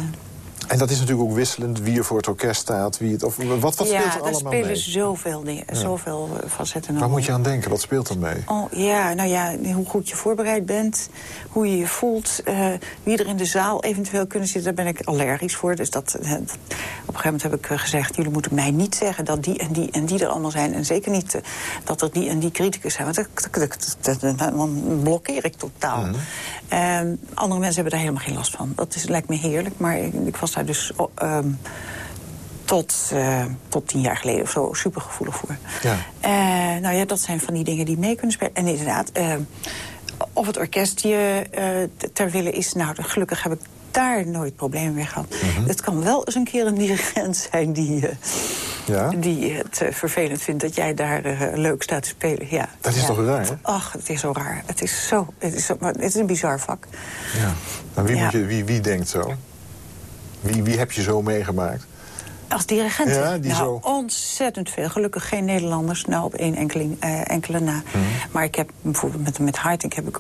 en dat is natuurlijk ook wisselend wie er voor het orkest staat. Wie het, of, wat, wat speelt er allemaal mee? Ja, daar spelen zoveel, dingen, ja. zoveel eh, facetten. Waar moet je aan denken? Wat speelt er mee? Oh, ja, nou ja, hoe goed je voorbereid bent. Hoe je je voelt. Uh, wie er in de zaal eventueel kunnen zitten. Daar ben ik allergisch voor. Dus dat, uh, op een gegeven moment heb ik gezegd... jullie moeten mij niet zeggen dat die en die en die er allemaal zijn. En zeker niet dat er die en die criticus zijn. Want dan blokkeer ik totaal. Mm -hmm. andere mensen hebben daar helemaal geen last van. Dat is, lijkt me heerlijk. Maar ik, ik was daar dus um, tot, uh, tot tien jaar geleden of zo super gevoelig voor. Ja. Uh, nou ja, dat zijn van die dingen die mee kunnen spelen. En inderdaad, uh, of het orkest je ter wille is... nou, gelukkig heb ik daar nooit problemen mee gehad. -hmm. Het kan wel eens een keer een dirigent <laughs> zijn die... Ja? die het vervelend vindt dat jij daar leuk staat te spelen. Ja. Dat is ja. toch raar, hè? Ach, het is zo raar. Het is, zo, het is, zo, het is een bizar vak. Ja. Wie, moet je, wie, wie denkt zo? Wie, wie heb je zo meegemaakt? Als dirigent? Ja, die nou, zo... ontzettend veel. Gelukkig geen Nederlanders, nou op één enkeling, uh, enkele na. Mm -hmm. Maar ik heb bijvoorbeeld met, met Haiting heb ik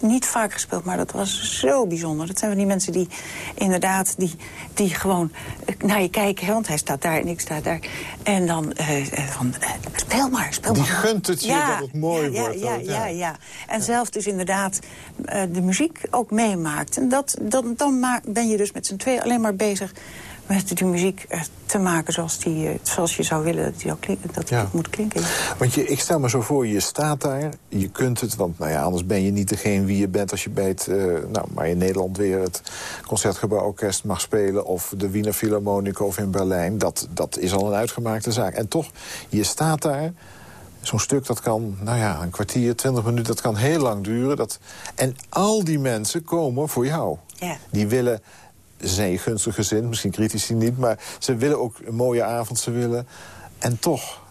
niet vaak gespeeld... maar dat was zo bijzonder. Dat zijn van die mensen die inderdaad, die, die gewoon naar je kijken... want hij staat daar en ik sta daar. En dan uh, van, uh, speel maar, speel die maar. Die gunt het je ja, dat het mooi ja, wordt. Ja, ja, ja, ja. En zelf dus inderdaad de muziek ook meemaakt. En dat, dan, dan ben je dus met z'n twee alleen maar bezig met die muziek te maken zoals, die, zoals je zou willen dat die, ook dat ja. moet klinken. Want je, ik stel me zo voor, je staat daar, je kunt het... want nou ja, anders ben je niet degene wie je bent als je bij het... Uh, nou, maar in Nederland weer het Concertgebouworkest mag spelen... of de Wiener Philharmonic of in Berlijn. Dat, dat is al een uitgemaakte zaak. En toch, je staat daar... Zo'n stuk dat kan, nou ja, een kwartier, twintig minuten, dat kan heel lang duren. Dat... En al die mensen komen voor jou. Ja. Die willen ze zijn gunstig gezind, misschien critici niet... maar ze willen ook een mooie avond, ze willen... En toch,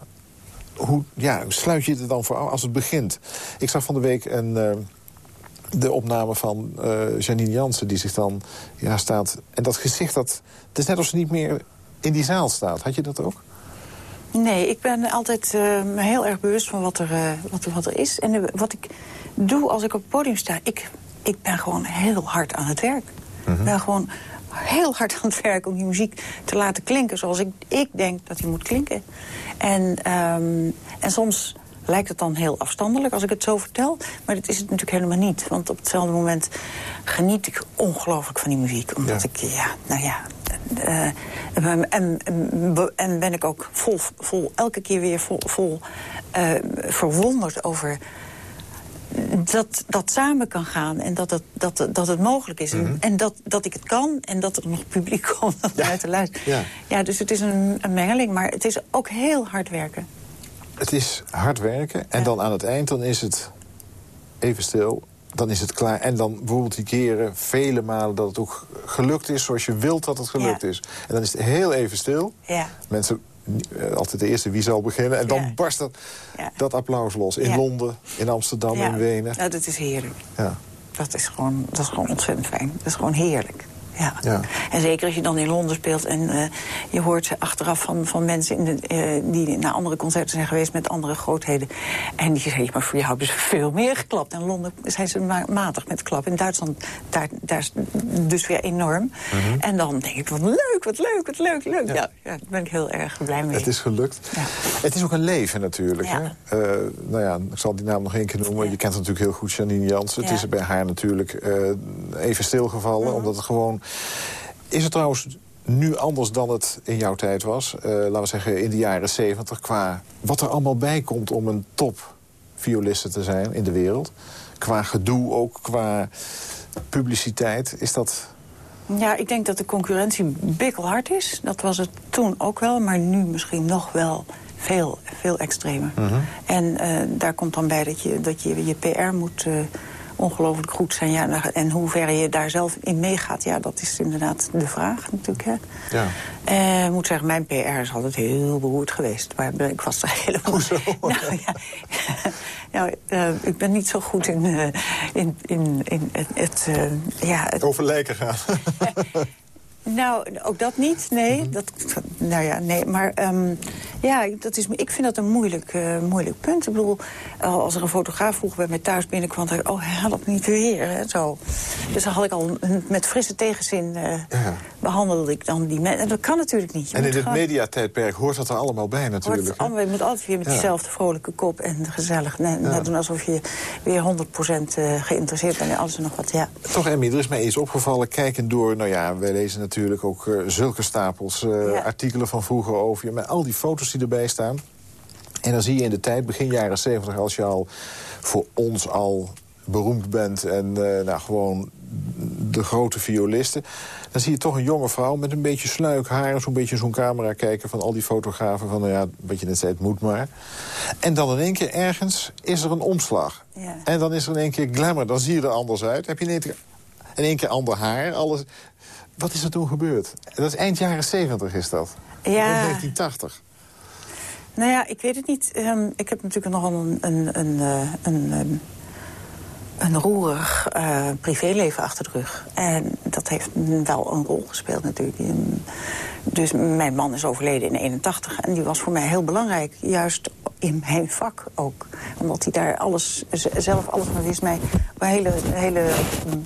hoe ja, sluit je het dan voor als het begint? Ik zag van de week een, uh, de opname van uh, Janine Jansen... die zich dan ja, staat... En dat gezicht, dat, het is net alsof ze niet meer in die zaal staat. Had je dat ook? Nee, ik ben altijd uh, heel erg bewust van wat er, uh, wat, wat er is. En uh, wat ik doe als ik op het podium sta... ik, ik ben gewoon heel hard aan het werk. Mm -hmm. Ik ben gewoon heel hard aan het werk om die muziek te laten klinken... zoals ik, ik denk dat die moet klinken. En, um, en soms lijkt het dan heel afstandelijk als ik het zo vertel. Maar dat is het natuurlijk helemaal niet. Want op hetzelfde moment geniet ik ongelooflijk van die muziek. Omdat ik, ja, nou ja... eh, en, en, en ben ik ook vol, vol elke keer weer vol, vol eh, verwonderd over dat dat samen kan gaan en dat het, dat, dat het mogelijk is. En- En dat, dat ik het kan en dat er nog publiek <laughs> komt om naar te luisteren. Ja. Ja. dus het is een, een mengeling, maar het is ook heel hard werken. Het is hard werken en dan aan het eind dan is het even stil. Dan is het klaar. En dan bijvoorbeeld die keren, vele malen dat het ook gelukt is... zoals je wilt dat het gelukt Ja. is. En dan is het heel even stil. Ja. Mensen, altijd de eerste wie zal beginnen. En dan Ja. barst dat, Ja. dat applaus los. In Ja. Londen, in Amsterdam, in Wenen. Nou, dat is heerlijk. Ja. Dat is, gewoon, dat is gewoon ontzettend fijn. Dat is gewoon heerlijk. Ja. Ja. En zeker als je dan in Londen speelt en eh, je hoort achteraf van, van mensen in de, eh, die naar andere concerten zijn geweest met andere grootheden. En die zeggen, maar voor jou hebben ze veel meer geklapt. In Londen zijn ze ma- matig met klappen. In Duitsland, daar, daar is dus weer enorm. Mhm. En dan denk ik, wat leuk, wat leuk, wat leuk, leuk. Ja, ja, daar ben ik heel erg blij mee. Het is gelukt. Het is ook een leven natuurlijk. Hè? Eh, nou ja, ik zal die naam nog één keer noemen. Je kent natuurlijk heel goed Janine Jansen. Het is bij haar natuurlijk even stilgevallen. Omdat het gewoon... Is het trouwens nu anders dan het in jouw tijd was? Eh, laten we zeggen in de jaren zeventig. Qua wat er allemaal bij komt om een top violiste te zijn in de wereld. Qua gedoe ook, qua publiciteit. Is dat... Ja, ik denk dat de concurrentie bikkelhard is. Dat was het toen ook wel, maar nu misschien nog wel veel, veel extremer. En eh, daar komt dan bij dat je dat je, je PR moet eh, ongelooflijk goed zijn. Ja, nou, en hoe ver je daar zelf in meegaat, ja, dat is inderdaad de vraag natuurlijk. Hè. Ja. Eh, ik moet zeggen, mijn PR is altijd heel beroerd geweest. Maar ik was er <laughs> helemaal... Hoezo? Nou, ja. <laughs> nou, eh, ik ben niet zo goed in, eh, in, in, in het... ja, het Over lijken gaan. <laughs> nou, ook dat niet, nee. Mhm. dat, nou ja, nee. Maar ehm, ja, dat is, ik vind dat een moeilijk, eh, moeilijk punt. Ik bedoel, eh, als er een fotograaf vroeger bij mij thuis binnenkwam... dacht ik, oh, help niet weer, hè, zo. Dus dan had ik al een- met frisse tegenzin... Ja. behandelde ik dan die mensen. En dat kan natuurlijk niet. Je En in het gewoon- mediatijdperk hoort dat er allemaal bij natuurlijk. hè? allemaal, je moet altijd weer met Ja. diezelfde vrolijke kop en gezellig. Net, net doen alsof je weer 100% eh, geïnteresseerd bent in alles en nog wat. Ja. Toch, Emmy, er is mij iets opgevallen. Kijkend door, nou ja, wij lezen natuurlijk ook zulke stapels artikelen van vroeger over je. Met al die foto's die erbij staan. En dan zie je in de tijd, begin jaren 70, als je al voor ons al beroemd bent... en eh, nou, gewoon de grote violisten... dan zie je toch een jonge vrouw met een beetje sluik haar... zo'n beetje zo'n camera kijken van al die fotografen... van, nou ja, wat je net zei, het moet maar. En dan in één keer ergens is er een omslag. Ja. En dan is er in één keer glamour, dan zie je er anders uit. Heb je in één keer, in één keer ander haar, alles... Wat is er toen gebeurd? Dat is eind jaren 70 is dat. Ja. In 1980. Nou ja, ik weet het niet. Ehm, ik heb natuurlijk nogal een, een, een, eh, een, ehm, een roerig eh, privéleven achter de rug. En dat heeft wel een rol gespeeld natuurlijk. Dus mijn man is overleden in 81 en die was voor mij heel belangrijk. Juist in mijn vak ook. Omdat hij daar alles, zelf alles van wist. Mij een hele, hele mm,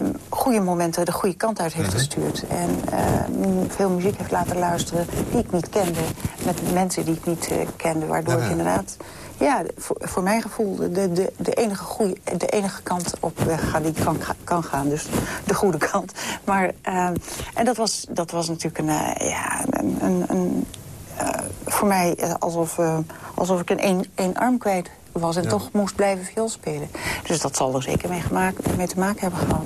mm, goede momenten de goede kant uit heeft gestuurd. En eh, veel muziek heeft laten luisteren die ik niet kende. Met mensen die ik niet eh, kende. Waardoor Ja, ja. ik inderdaad, ja, voor, voor mijn gevoel de, de, de, enige goeie, de enige kant op weg ga die ik kan, kan gaan. Dus de goede kant. Maar, eh, en dat was, dat was natuurlijk een, eh, ja, een, een, een eh, voor mij alsof, alsof ik een één, één arm kwijt was en toch moest blijven viool spelen. Dus dat zal er zeker mee, gemaakt, mee te maken hebben gehad.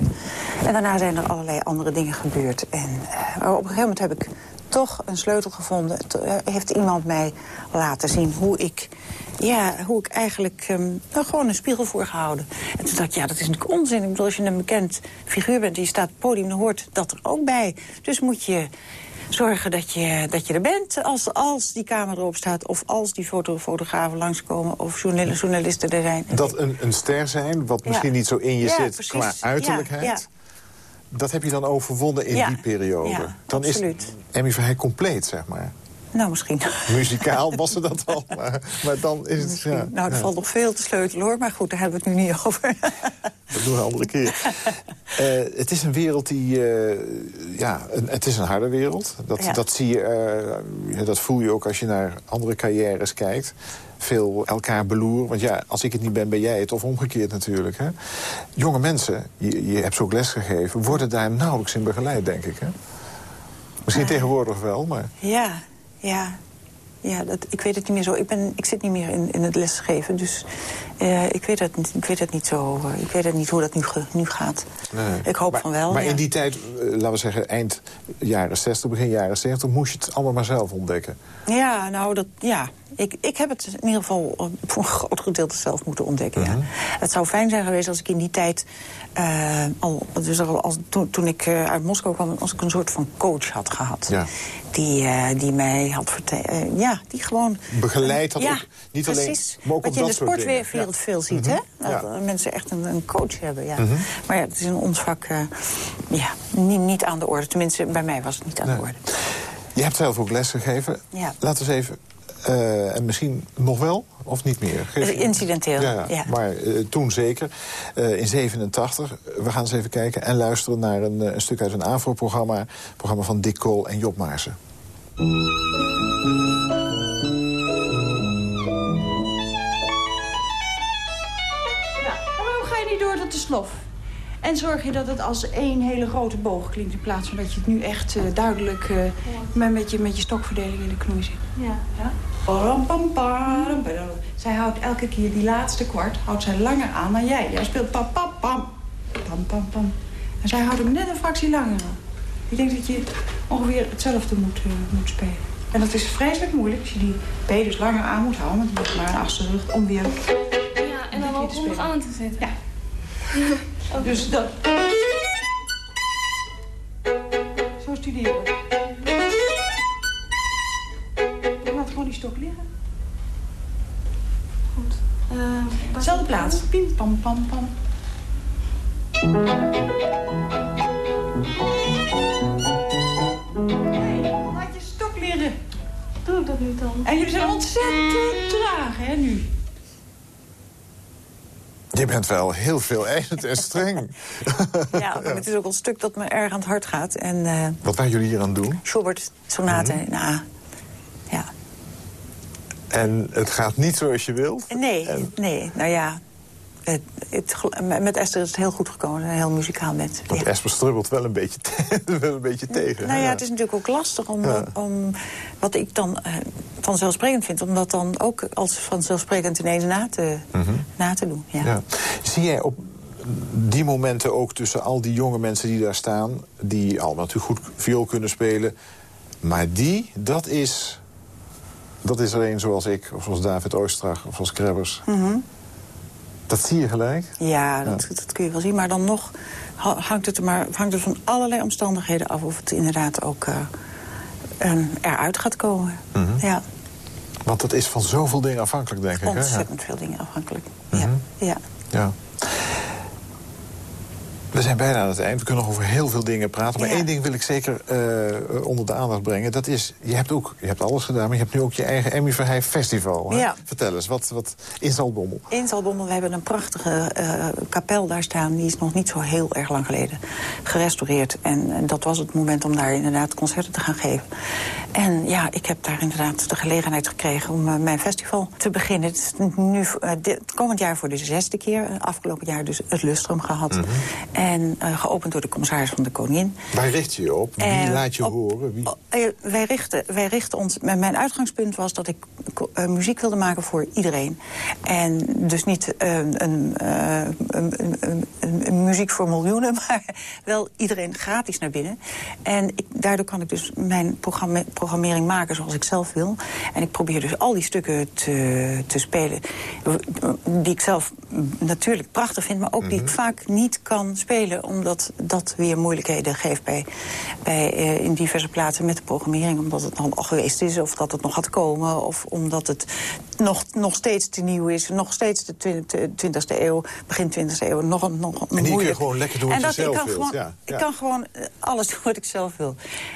En daarna zijn er allerlei andere dingen gebeurd. En op een gegeven moment heb ik toch een sleutel gevonden. Heeft iemand mij laten zien hoe ik, ja, hoe ik eigenlijk ehm, nou, gewoon een spiegel voor gehouden. En toen dacht ik, ja, dat is natuurlijk onzin. Ik bedoel, als je een bekend figuur bent die staat op het podium... dan hoort dat er ook bij. Dus moet je zorgen dat je, dat je er bent als, als die camera erop staat... of als die foto, fotografen langskomen of journalisten, journalisten er zijn. Dat een, een ster zijn, wat Ja. misschien niet zo in je Ja, zit precies. qua uiterlijkheid... Ja, dat heb je dan overwonnen in die periode. Dan absoluut. is Emmy Verheij compleet, zeg maar. Nou, misschien. Muzikaal was ze dat al, maar, maar dan is het... Ja, nou, ja. valt nog veel te sleutelen, hoor. Maar goed, daar hebben we het nu niet over. dat doen we een andere keer. Eh, het is een wereld die... eh, ja, een, het is een harde wereld. Dat, Ja. dat, zie je, eh, dat voel je ook als je naar andere carrières kijkt. Veel elkaar beloeren. Want ja, als ik het niet ben, ben jij het. Of omgekeerd natuurlijk. Hè? Jonge mensen, je, je hebt ze ook lesgegeven... worden daar nauwelijks in begeleid, denk ik. Hè? Misschien tegenwoordig wel, maar... Ja, ja. Ja, dat, ik weet het niet meer zo. Ik, ben, ik zit niet meer in, in het lesgeven, dus eh, ik, weet het, niet- ik weet het niet zo. eh, ik weet het niet hoe dat nu, ge- nu gaat. Nee. Ik hoop maar, van wel, Maar ja. in die tijd, eh, laten we zeggen eind jaren 60, begin jaren 70... moest je het allemaal maar zelf ontdekken. Ja, nou, dat, ja. Ik, ik heb het in ieder geval eh, voor een groot gedeelte zelf moeten ontdekken. Mhm. ja. Het zou fijn zijn geweest als ik in die tijd... al, dus al, als, toen, toen ik uit Moskou kwam, als ik een soort van coach had gehad. Ja. Die, die mij had verteld... ja, die gewoon... Begeleid had ja, ook, niet alleen... precies. maar ook Wat op je in dat de sportwereld Veel ziet, Mhm. hè? Dat mensen echt een, een coach hebben, ja. Mhm. Maar ja, het is in ons vak eh, ja, niet, niet aan de orde. Tenminste, bij mij was het niet aan Nee. de orde. Je hebt zelf ook les gegeven. Ja. Laten we eens even... eh, en misschien nog wel, of niet meer? Geef- Eh, incidenteel, Ja, ja. maar toen zeker. In 87. We gaan eens even kijken en luisteren naar een, een stuk uit een AVRO-programma. programma van Dick Kool en Job Maarsen. En zorg je dat het als één hele grote boog klinkt... in plaats van dat je het nu echt eh, duidelijk eh, met, met, je, met je stokverdeling in de knoei zit. Ja. ja? Pam, pam, pam, pam. Zij houdt elke keer die laatste kwart houdt zij langer aan dan jij. Jij speelt pam, pam, pam. Pam, pam, pam. En zij houdt hem net een fractie langer aan. Ik denk dat je ongeveer hetzelfde moet, moet spelen. En dat is vreselijk moeilijk als je die B dus langer aan moet houden. Want je hebt maar een achtste rug om weer Ja, en dan om nog aan te zetten. Ja. <laughs> Dus dat. Zo studeren. Je laat gewoon die stok liggen. Goed. Eh, Zelfde plaats. Pim, pam, pam, pam. Nee, laat je stok liggen. Doe ik dat nu dan? En jullie zijn ontzettend traag, hè, nu. Je bent wel heel veel eisend en streng. <laughs> Ja, maar het is ook een stuk dat me erg aan het hart gaat. En eh Wat waren jullie hier aan het doen? Schubert, sonate, Mhm. nou, ja. En het gaat niet zoals je wilt? Nee, nee, nou ja. Het, het, met Esther is het heel goed gekomen. Een heel muzikaal mens. Want Ja. Esper strubbelt wel een beetje, <laughs> wel een beetje tegen. Nou ja, het is natuurlijk ook lastig om, Ja. om wat ik dan eh, vanzelfsprekend vind... om dat dan ook als vanzelfsprekend ineens na te, Mhm. na te doen. Ja. Zie jij op die momenten ook tussen al die jonge mensen die daar staan... die allemaal natuurlijk goed viool kunnen spelen... maar die, dat is... dat is er een zoals ik, of zoals David Oistrach, of zoals Krebbers. Mhm. Dat zie je gelijk? Ja, dat, dat kun je wel zien. Maar dan nog ha- hangt het, er maar, hangt het van allerlei omstandigheden af... of het inderdaad ook ehm, eruit gaat komen. Mhm. Ja, Want dat is van zoveel dingen afhankelijk, denk ik. Hè? ontzettend veel dingen afhankelijk. Mhm. Ja, ja. Ja. We zijn bijna aan het eind. We kunnen nog over heel veel dingen praten. Maar Ja. één ding wil ik zeker eh, onder de aandacht brengen. Dat is, je hebt, ook, je hebt alles gedaan, maar je hebt nu ook je eigen Emmy Verheij Festival. Hè? Ja. Vertel eens, wat, wat in Zaltbommel? In Zaltbommel, we hebben een prachtige eh, kapel daar staan. Die is nog niet zo heel erg lang geleden gerestaureerd. En, en dat was het moment om daar inderdaad concerten te gaan geven. En ja, ik heb daar inderdaad de gelegenheid gekregen om eh, mijn festival te beginnen. Het is nu eh, dit, komend jaar voor de zesde keer. Eh, Afgelopen jaar dus het Lustrum gehad. Mhm. En geopend door de commissaris van de Koningin. Waar richt je je op? Wie laat je op- horen? Wie? Wij, richten, wij richten ons... Mijn uitgangspunt was dat ik muziek wilde maken voor iedereen. En dus niet een, muziek voor miljoenen... <laughs> maar wel iedereen gratis naar binnen. En ik, daardoor kan ik dus mijn programme- programmering maken zoals ik zelf wil. En ik probeer dus al die stukken te, te spelen... die ik zelf natuurlijk prachtig vind... maar ook die ik vaak niet kan spelen... omdat dat weer moeilijkheden geeft bij, bij, eh, in diverse plaatsen met de programmering. Omdat het dan al geweest is of dat het nog gaat komen... of omdat het nog, nog steeds te nieuw is. Nog steeds de 20e eeuw, begin 20e eeuw. Nog een, nog En kun moeilijk. gewoon lekker doen wat en je dat, zelf ik kan wilt, Gewoon, ja, ja. Ik kan gewoon alles <laughs> doen wat ik zelf wil.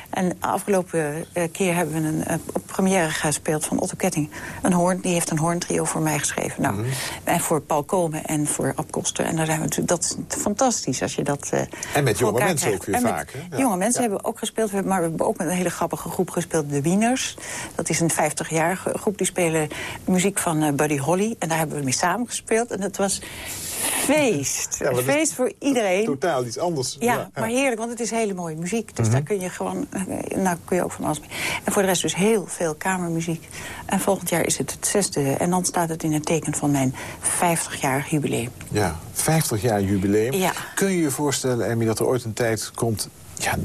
En afgelopen eh, keer hebben we een eh, op première gespeeld van Otto Ketting. Een hoorn, die heeft een hoorntrio voor mij geschreven. Nou, Mhm. En voor Paul Komen en voor Ab Koster. En daar zijn we natuurlijk, dat is fantastisch als je dat eh, En met jonge mensen krijgt. ook weer En vaak, hè? Ja. Jonge mensen Ja. hebben we ook gespeeld. Maar we hebben ook met een hele grappige groep gespeeld. De Wieners. Dat is een 50-jarige groep. Die spelen muziek van eh, Buddy Holly. En daar hebben we mee samen gespeeld. En het was feest. Ja, is feest voor iedereen. Totaal iets anders. Ja, maar heerlijk, want het is hele mooie muziek. Dus Mhm. daar kun je gewoon, eh, nou kun je ook van alles mee. En voor de rest dus heel veel kamermuziek. En volgend jaar is het het zesde. En dan staat het in het teken van mijn 50-jarig jubileum. Ja, 50 jaar jubileum. Ja. Kun je je voorstellen, Emmy, dat er ooit een tijd komt... Ja,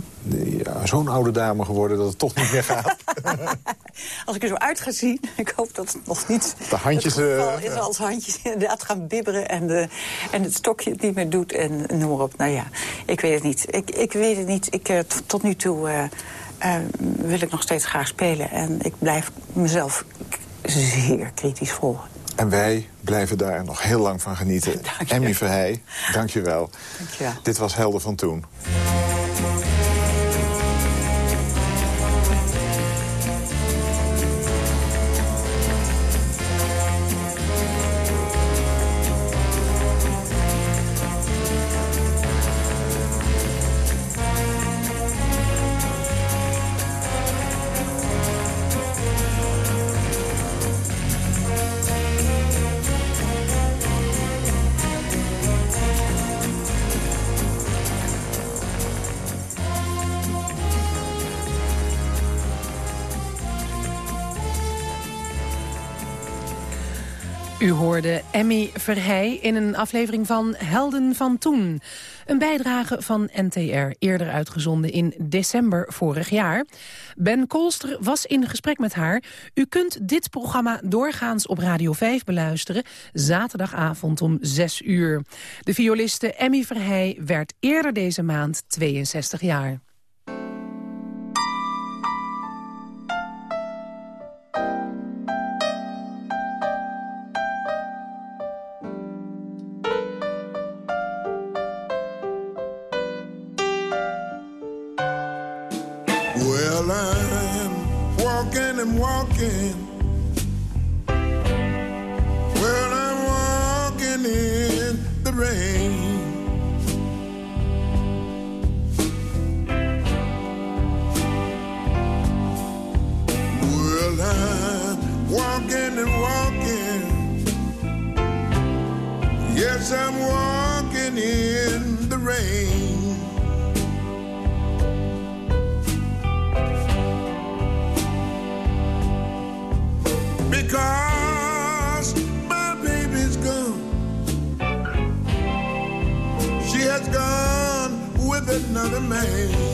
ja, zo'n oude dame geworden dat het toch niet meer gaat? <laughs> Als ik er zo uit ga zien, <laughs> ik hoop dat het nog niet De handjes, het eh, is als handjes inderdaad gaan bibberen... En, de, en het stokje het niet meer doet en noem maar op. Nou ja, ik weet het niet. Ik, ik weet het niet. Ik, eh, tot nu toe eh, eh, wil ik nog steeds graag spelen. En ik blijf mezelf zeer kritisch volgen. En wij blijven daar nog heel lang van genieten. <laughs> Emmy Verheij, dank je wel. Dank je wel. Dit was Helden van Toen. Okay. Hoorde Emmy Verheij in een aflevering van Helden van Toen. Een bijdrage van NTR, eerder uitgezonden in december vorig jaar. Ben Kolster was in gesprek met haar. U kunt dit programma doorgaans op Radio 5 beluisteren... zaterdagavond om 6 uur. De violiste Emmy Verheij werd eerder deze maand 62 jaar. Walking. Well, I'm walking in the rain. Well, I'm walking and walking. Yes, I'm walking another man.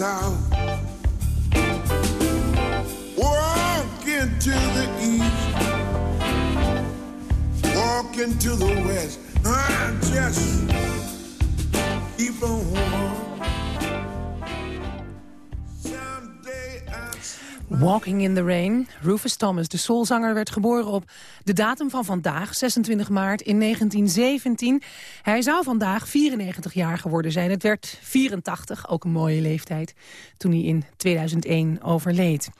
To Walking in the Rain. Rufus Thomas, de soulzanger, werd geboren op de datum van vandaag, 26 maart in 1917. Hij zou vandaag 94 jaar geworden zijn. Het werd 84, ook een mooie leeftijd, toen hij in 2001 overleed.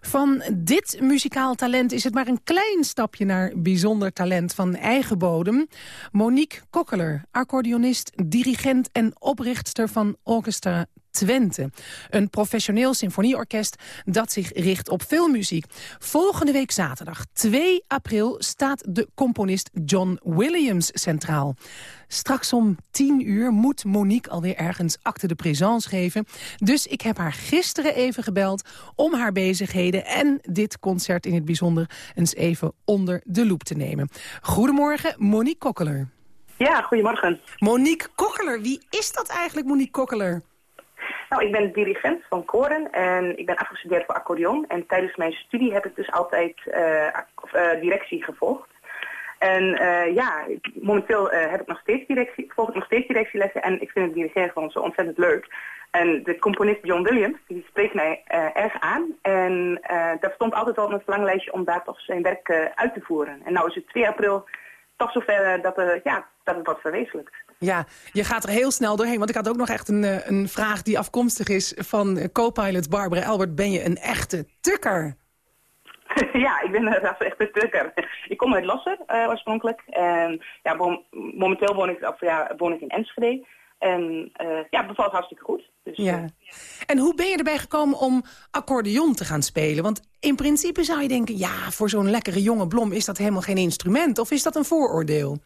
Van dit muzikaal talent is het maar een klein stapje naar bijzonder talent van eigen bodem. Monique Kokkeler, accordeonist, dirigent en oprichter van Orchestra Twente. Een professioneel symfonieorkest dat zich richt op filmmuziek. Volgende week zaterdag, 2 april, staat de componist John Williams centraal. Straks om 10 uur moet Monique alweer ergens acte de présence geven. Dus ik heb haar gisteren even gebeld om haar bezigheden... en dit concert in het bijzonder eens even onder de loep te nemen. Goedemorgen, Monique Kokkeler. Ja, goedemorgen. Monique Kokkeler, wie is dat eigenlijk, Monique Kokkeler? Nou, ik ben dirigent van koren en ik ben afgestudeerd voor accordeon. En tijdens mijn studie heb ik dus altijd eh, eh, directie gevolgd. En eh, ja, momenteel heb ik nog steeds directie, volg ik nog steeds directielessen en ik vind het dirigeren gewoon zo ontzettend leuk. En de componist John Williams, die spreekt mij erg aan. En dat stond altijd al mijn verlanglijstje om daar toch zijn werk uit te voeren. En nou is het 2 april toch zover dat, ja, dat het wordt verwezenlijkt. Ja, je gaat er heel snel doorheen. Want ik had ook nog echt een, eh, een vraag die afkomstig is van co-pilot Barbara Albert. Ben je een echte tukker? <laughs> ja, ik ben een echte tukker. <laughs> Ik kom uit Losser eh, oorspronkelijk. En ja, mo- momenteel woon ik, of, ja, woon ik in Enschede. En eh, ja, het bevalt hartstikke goed. Dus, Ja. En hoe ben je erbij gekomen om accordeon te gaan spelen? Want in principe zou je denken, ja, voor zo'n lekkere jonge blom is dat helemaal geen instrument. Of is dat een vooroordeel?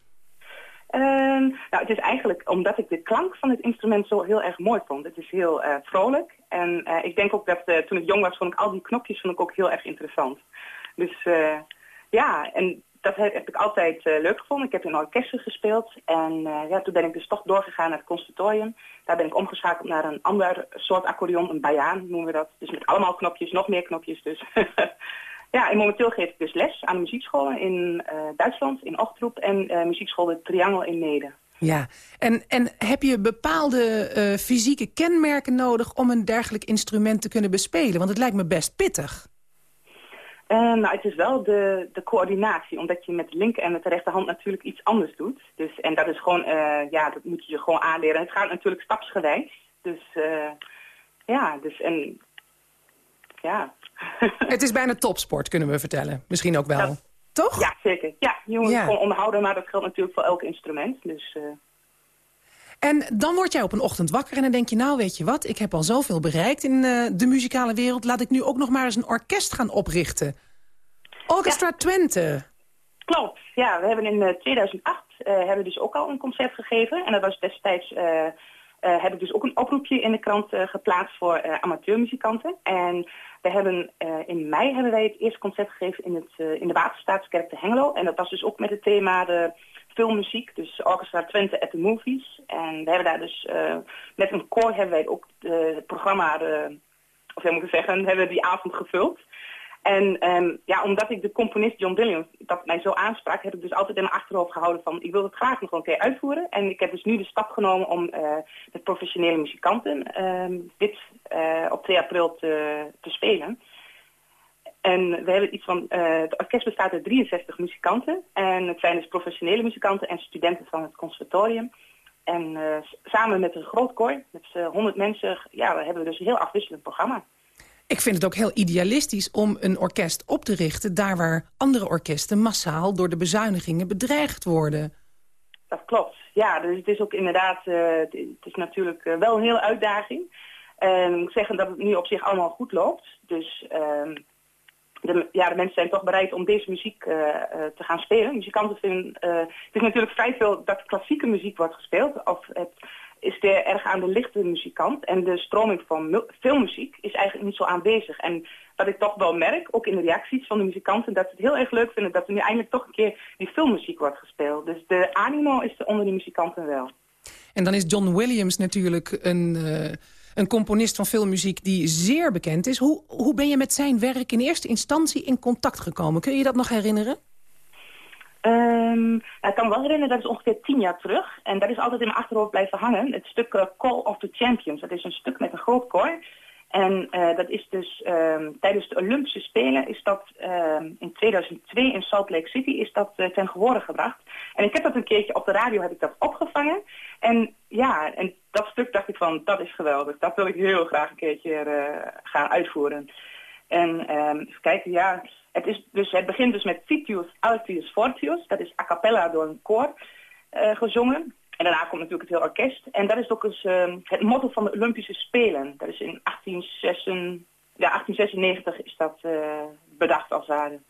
Ehm, nou, het is eigenlijk omdat ik de klank van het instrument zo heel erg mooi vond. Het is heel eh, vrolijk. En eh, ik denk ook dat eh, toen ik jong was, vond ik al die knopjes vond ik ook heel erg interessant. Dus ja, en dat heb, ik altijd leuk gevonden. Ik heb in orkesten gespeeld. En ja, toen ben ik dus toch doorgegaan naar het conservatorium. Daar ben ik omgeschakeld naar een ander soort accordeon, een bajaan noemen we dat. Dus met allemaal knopjes, nog meer knopjes dus. <laughs> ja, en momenteel geef ik dus les aan de muziekscholen in eh, Duitsland, in Ochtroep. En eh muziekschool de Triangel in Neder. Ja, en, en heb je bepaalde eh, fysieke kenmerken nodig om een dergelijk instrument te kunnen bespelen? Want het lijkt me best pittig. Nou, het is wel de, de coördinatie, omdat je met de linker en met de rechterhand natuurlijk iets anders doet. Dus, en dat is gewoon, ja, dat moet je je gewoon aanleren. Het gaat natuurlijk stapsgewijs. Dus ja, dus en ja. Het is bijna topsport, kunnen we vertellen. Misschien ook wel. Toch? Ja, zeker. Ja, moet Ja. onderhouden, maar dat geldt natuurlijk voor elk instrument. Dus eh, En dan word jij op een ochtend wakker en dan denk je... nou, weet je wat, ik heb al zoveel bereikt in eh, de muzikale wereld... laat ik nu ook nog maar eens een orkest gaan oprichten. Orchestra Twente. Klopt, ja. We hebben in eh, 2008 eh, hebben dus ook al een concert gegeven. En dat was destijds uh, heb ik dus ook een oproepje in de krant uh, geplaatst voor uh, amateurmuzikanten. En we hebben, in mei hebben wij het eerste concert gegeven in, het, in de Waterstaatskerk te Hengelo. En dat was dus ook met het thema de filmmuziek, dus Orchestra Twente at the Movies. En we hebben daar dus met een koor hebben wij ook het programma, of jij moet zeggen, <laughs> hebben we die avond gevuld. En um, ja, omdat ik de componist John Williams, dat mij zo aansprak, heb ik dus altijd in mijn achterhoofd gehouden van, ik wil het graag nog een keer uitvoeren. En ik heb dus nu de stap genomen om met professionele muzikanten um, dit uh, op 2 april te, te spelen. En we hebben iets van, uh, het orkest bestaat uit 63 muzikanten. En het zijn dus professionele muzikanten en studenten van het conservatorium. En samen met een groot koor, met uh, 100 mensen, ja, we hebben dus een heel afwisselend programma. Ik vind het ook heel idealistisch om een orkest op te richten... daar waar andere orkesten massaal door de bezuinigingen bedreigd worden. Dat klopt. Ja, dus het is ook inderdaad... Uh, het is natuurlijk uh, wel een hele uitdaging. En ik moet zeggen dat het nu op zich allemaal goed loopt. Dus uh, de, ja, de mensen zijn toch bereid om deze muziek uh, te gaan spelen. Muzikanten vinden... het is natuurlijk vrij veel dat klassieke muziek wordt gespeeld. Of het is de, erg aan de lichte muzikant. En de stroming van filmmuziek is eigenlijk niet zo aanwezig. En wat ik toch wel merk, ook in de reacties van de muzikanten... dat ze het heel erg leuk vinden dat er nu eindelijk toch een keer die filmmuziek wordt gespeeld. Dus de animo is er onder de muzikanten wel. En dan is John Williams natuurlijk een, uh, een componist van filmmuziek die zeer bekend is. Hoe, hoe ben je met zijn werk in eerste instantie in contact gekomen? Kun je dat nog herinneren? Ik kan me wel herinneren, dat is ongeveer tien jaar terug. En dat is altijd in mijn achterhoofd blijven hangen. Het stuk uh, Call of the Champions. Dat is een stuk met een groot koor. En uh, dat is dus um, tijdens de Olympische Spelen is dat um, in 2002 in Salt Lake City is dat uh, ten gehore gebracht. En ik heb dat een keertje op de radio heb ik dat opgevangen. En ja, en dat stuk dacht ik van, dat is geweldig. Dat wil ik heel graag een keertje gaan uitvoeren. En even kijken, ja... Het, is dus, het begint dus met Vitius Altius Fortius. Dat is a cappella door een koor uh, gezongen. En daarna komt natuurlijk het hele orkest. En dat is ook eens, uh, het motto van de Olympische Spelen. Dat is in 1896, ja, 1896 is dat uh, bedacht als ware.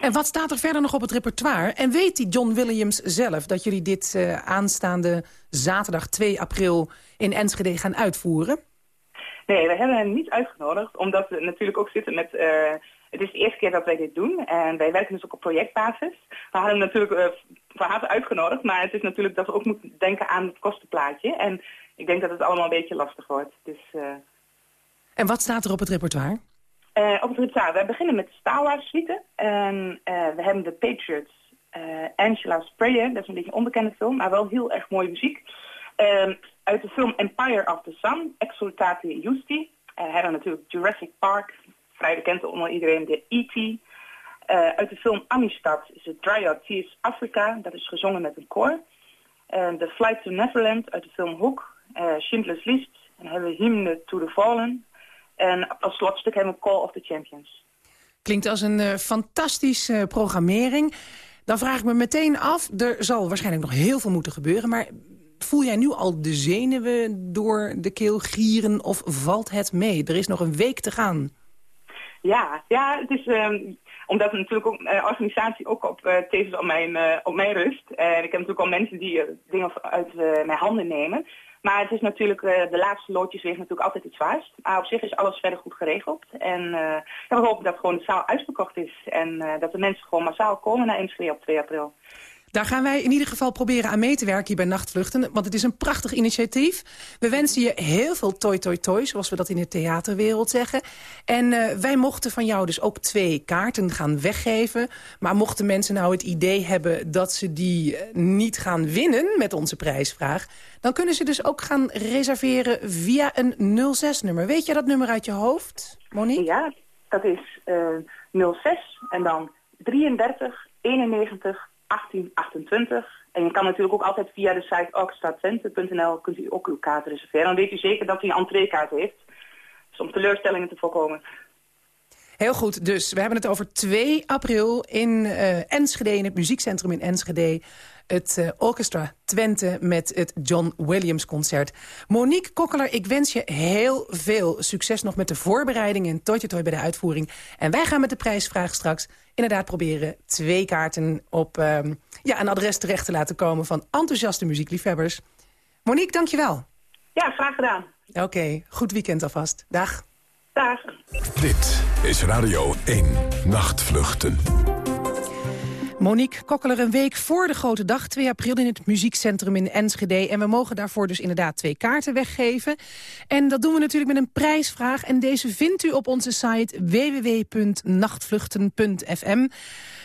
En wat staat er verder nog op het repertoire? En weet die John Williams zelf dat jullie dit uh, aanstaande zaterdag 2 april in Enschede gaan uitvoeren? Nee, we hebben hem niet uitgenodigd, omdat we natuurlijk ook zitten met... Uh, het is de eerste keer dat wij dit doen en wij werken dus ook op projectbasis. We hadden hem natuurlijk uh, uitgenodigd, maar het is natuurlijk dat we ook moeten denken aan het kostenplaatje. En ik denk dat het allemaal een beetje lastig wordt. Dus, uh... En wat staat er op het repertoire? Op het repertoire, we beginnen met de Star Wars suite. En we hebben de Patriots, Angela's Prayer, dat is een beetje een onbekende film, maar wel heel erg mooie muziek. Uit de film Empire of the Sun, Exultate Justi. Uh, hebben natuurlijk Jurassic Park, vrij bekend onder iedereen, de E.T. Uh, uit de film Amistad is het Dryad Tears Africa, dat is gezongen met een koor. Uh, Flight to Neverland uit de film Hook, Schindler's List, en hebben we Hymne to the Fallen. En als slotstuk hebben we Call of the Champions. Klinkt als een fantastische programmering. Dan vraag ik me meteen af, er zal waarschijnlijk nog heel veel moeten gebeuren... maar voel jij nu al de zenuwen door de keel gieren of valt het mee? Er is nog een week te gaan. Ja, ja het is um, omdat natuurlijk ook uh, organisatie ook op uh, tevens op mijn, uh, op mijn rust. En ik heb natuurlijk al mensen die dingen uit mijn handen nemen. Maar het is natuurlijk, de laatste loodjes wegen natuurlijk altijd het zwaarst. Maar op zich is alles verder goed geregeld. En we hopen dat gewoon de zaal uitverkocht is. En dat de mensen gewoon massaal komen naar Enschede op 2 april. Daar gaan wij in ieder geval proberen aan mee te werken hier bij Nachtvluchten. Want het is een prachtig initiatief. We wensen je heel veel toi toi toi, zoals we dat in de theaterwereld zeggen. En uh, wij mochten van jou dus ook twee kaarten gaan weggeven. Maar mochten mensen nou het idee hebben dat ze die niet gaan winnen met onze prijsvraag... dan kunnen ze dus ook gaan reserveren via een 06-nummer. Weet je dat nummer uit je hoofd, Monique? Ja, dat is uh, 06 en dan 33 91 1828. En je kan natuurlijk ook altijd via de site orkestratwente.nl kunt u ook uw kaart reserveren. Dan weet u zeker dat u een entreekaart heeft. Dus om teleurstellingen te voorkomen. Heel goed, dus we hebben het over 2 april in uh, Enschede, in het muziekcentrum in Enschede. Het uh, Orchestra Twente met het John Williams concert. Monique Kokkeler, ik wens je heel veel succes nog met de voorbereiding... en tot je toi bij de uitvoering. En wij gaan met de prijsvraag straks inderdaad proberen... twee kaarten op um, ja, een adres terecht te laten komen van enthousiaste muziekliefhebbers. Monique, dankjewel. Ja, graag gedaan. Oké, goed weekend alvast. Dag. Dag. Dit is Radio 1 Nachtvluchten. Monique Kokkeler een week voor de grote dag, 2 april in het muziekcentrum in Enschede. En we mogen daarvoor dus inderdaad twee kaarten weggeven. En dat doen we natuurlijk met een prijsvraag. En deze vindt u op onze site www.nachtvluchten.fm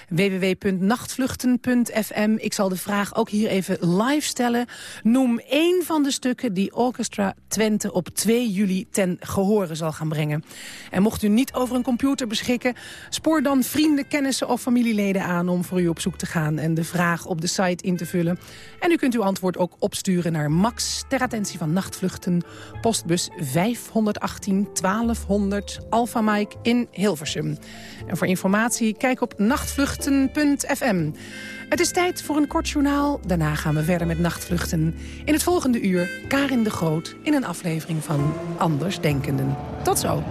www.nachtvluchten.fm. Ik zal de vraag ook hier even live stellen. Noem één van de stukken die Orchestra Twente op 2 juli ten gehore zal gaan brengen. En mocht u niet over een computer beschikken... spoor dan vrienden, kennissen of familieleden aan om voor u op zoek te gaan... en de vraag op de site in te vullen. En u kunt uw antwoord ook opsturen naar Max... ter attentie van Nachtvluchten, postbus 518 1200 Alpha Mike in Hilversum. En voor informatie kijk op nachtvluchten.fm. Het is tijd voor een kort journaal. Daarna gaan we verder met nachtvluchten. In het volgende uur Karin de Groot in een aflevering van Anders Denkenden. Tot zo.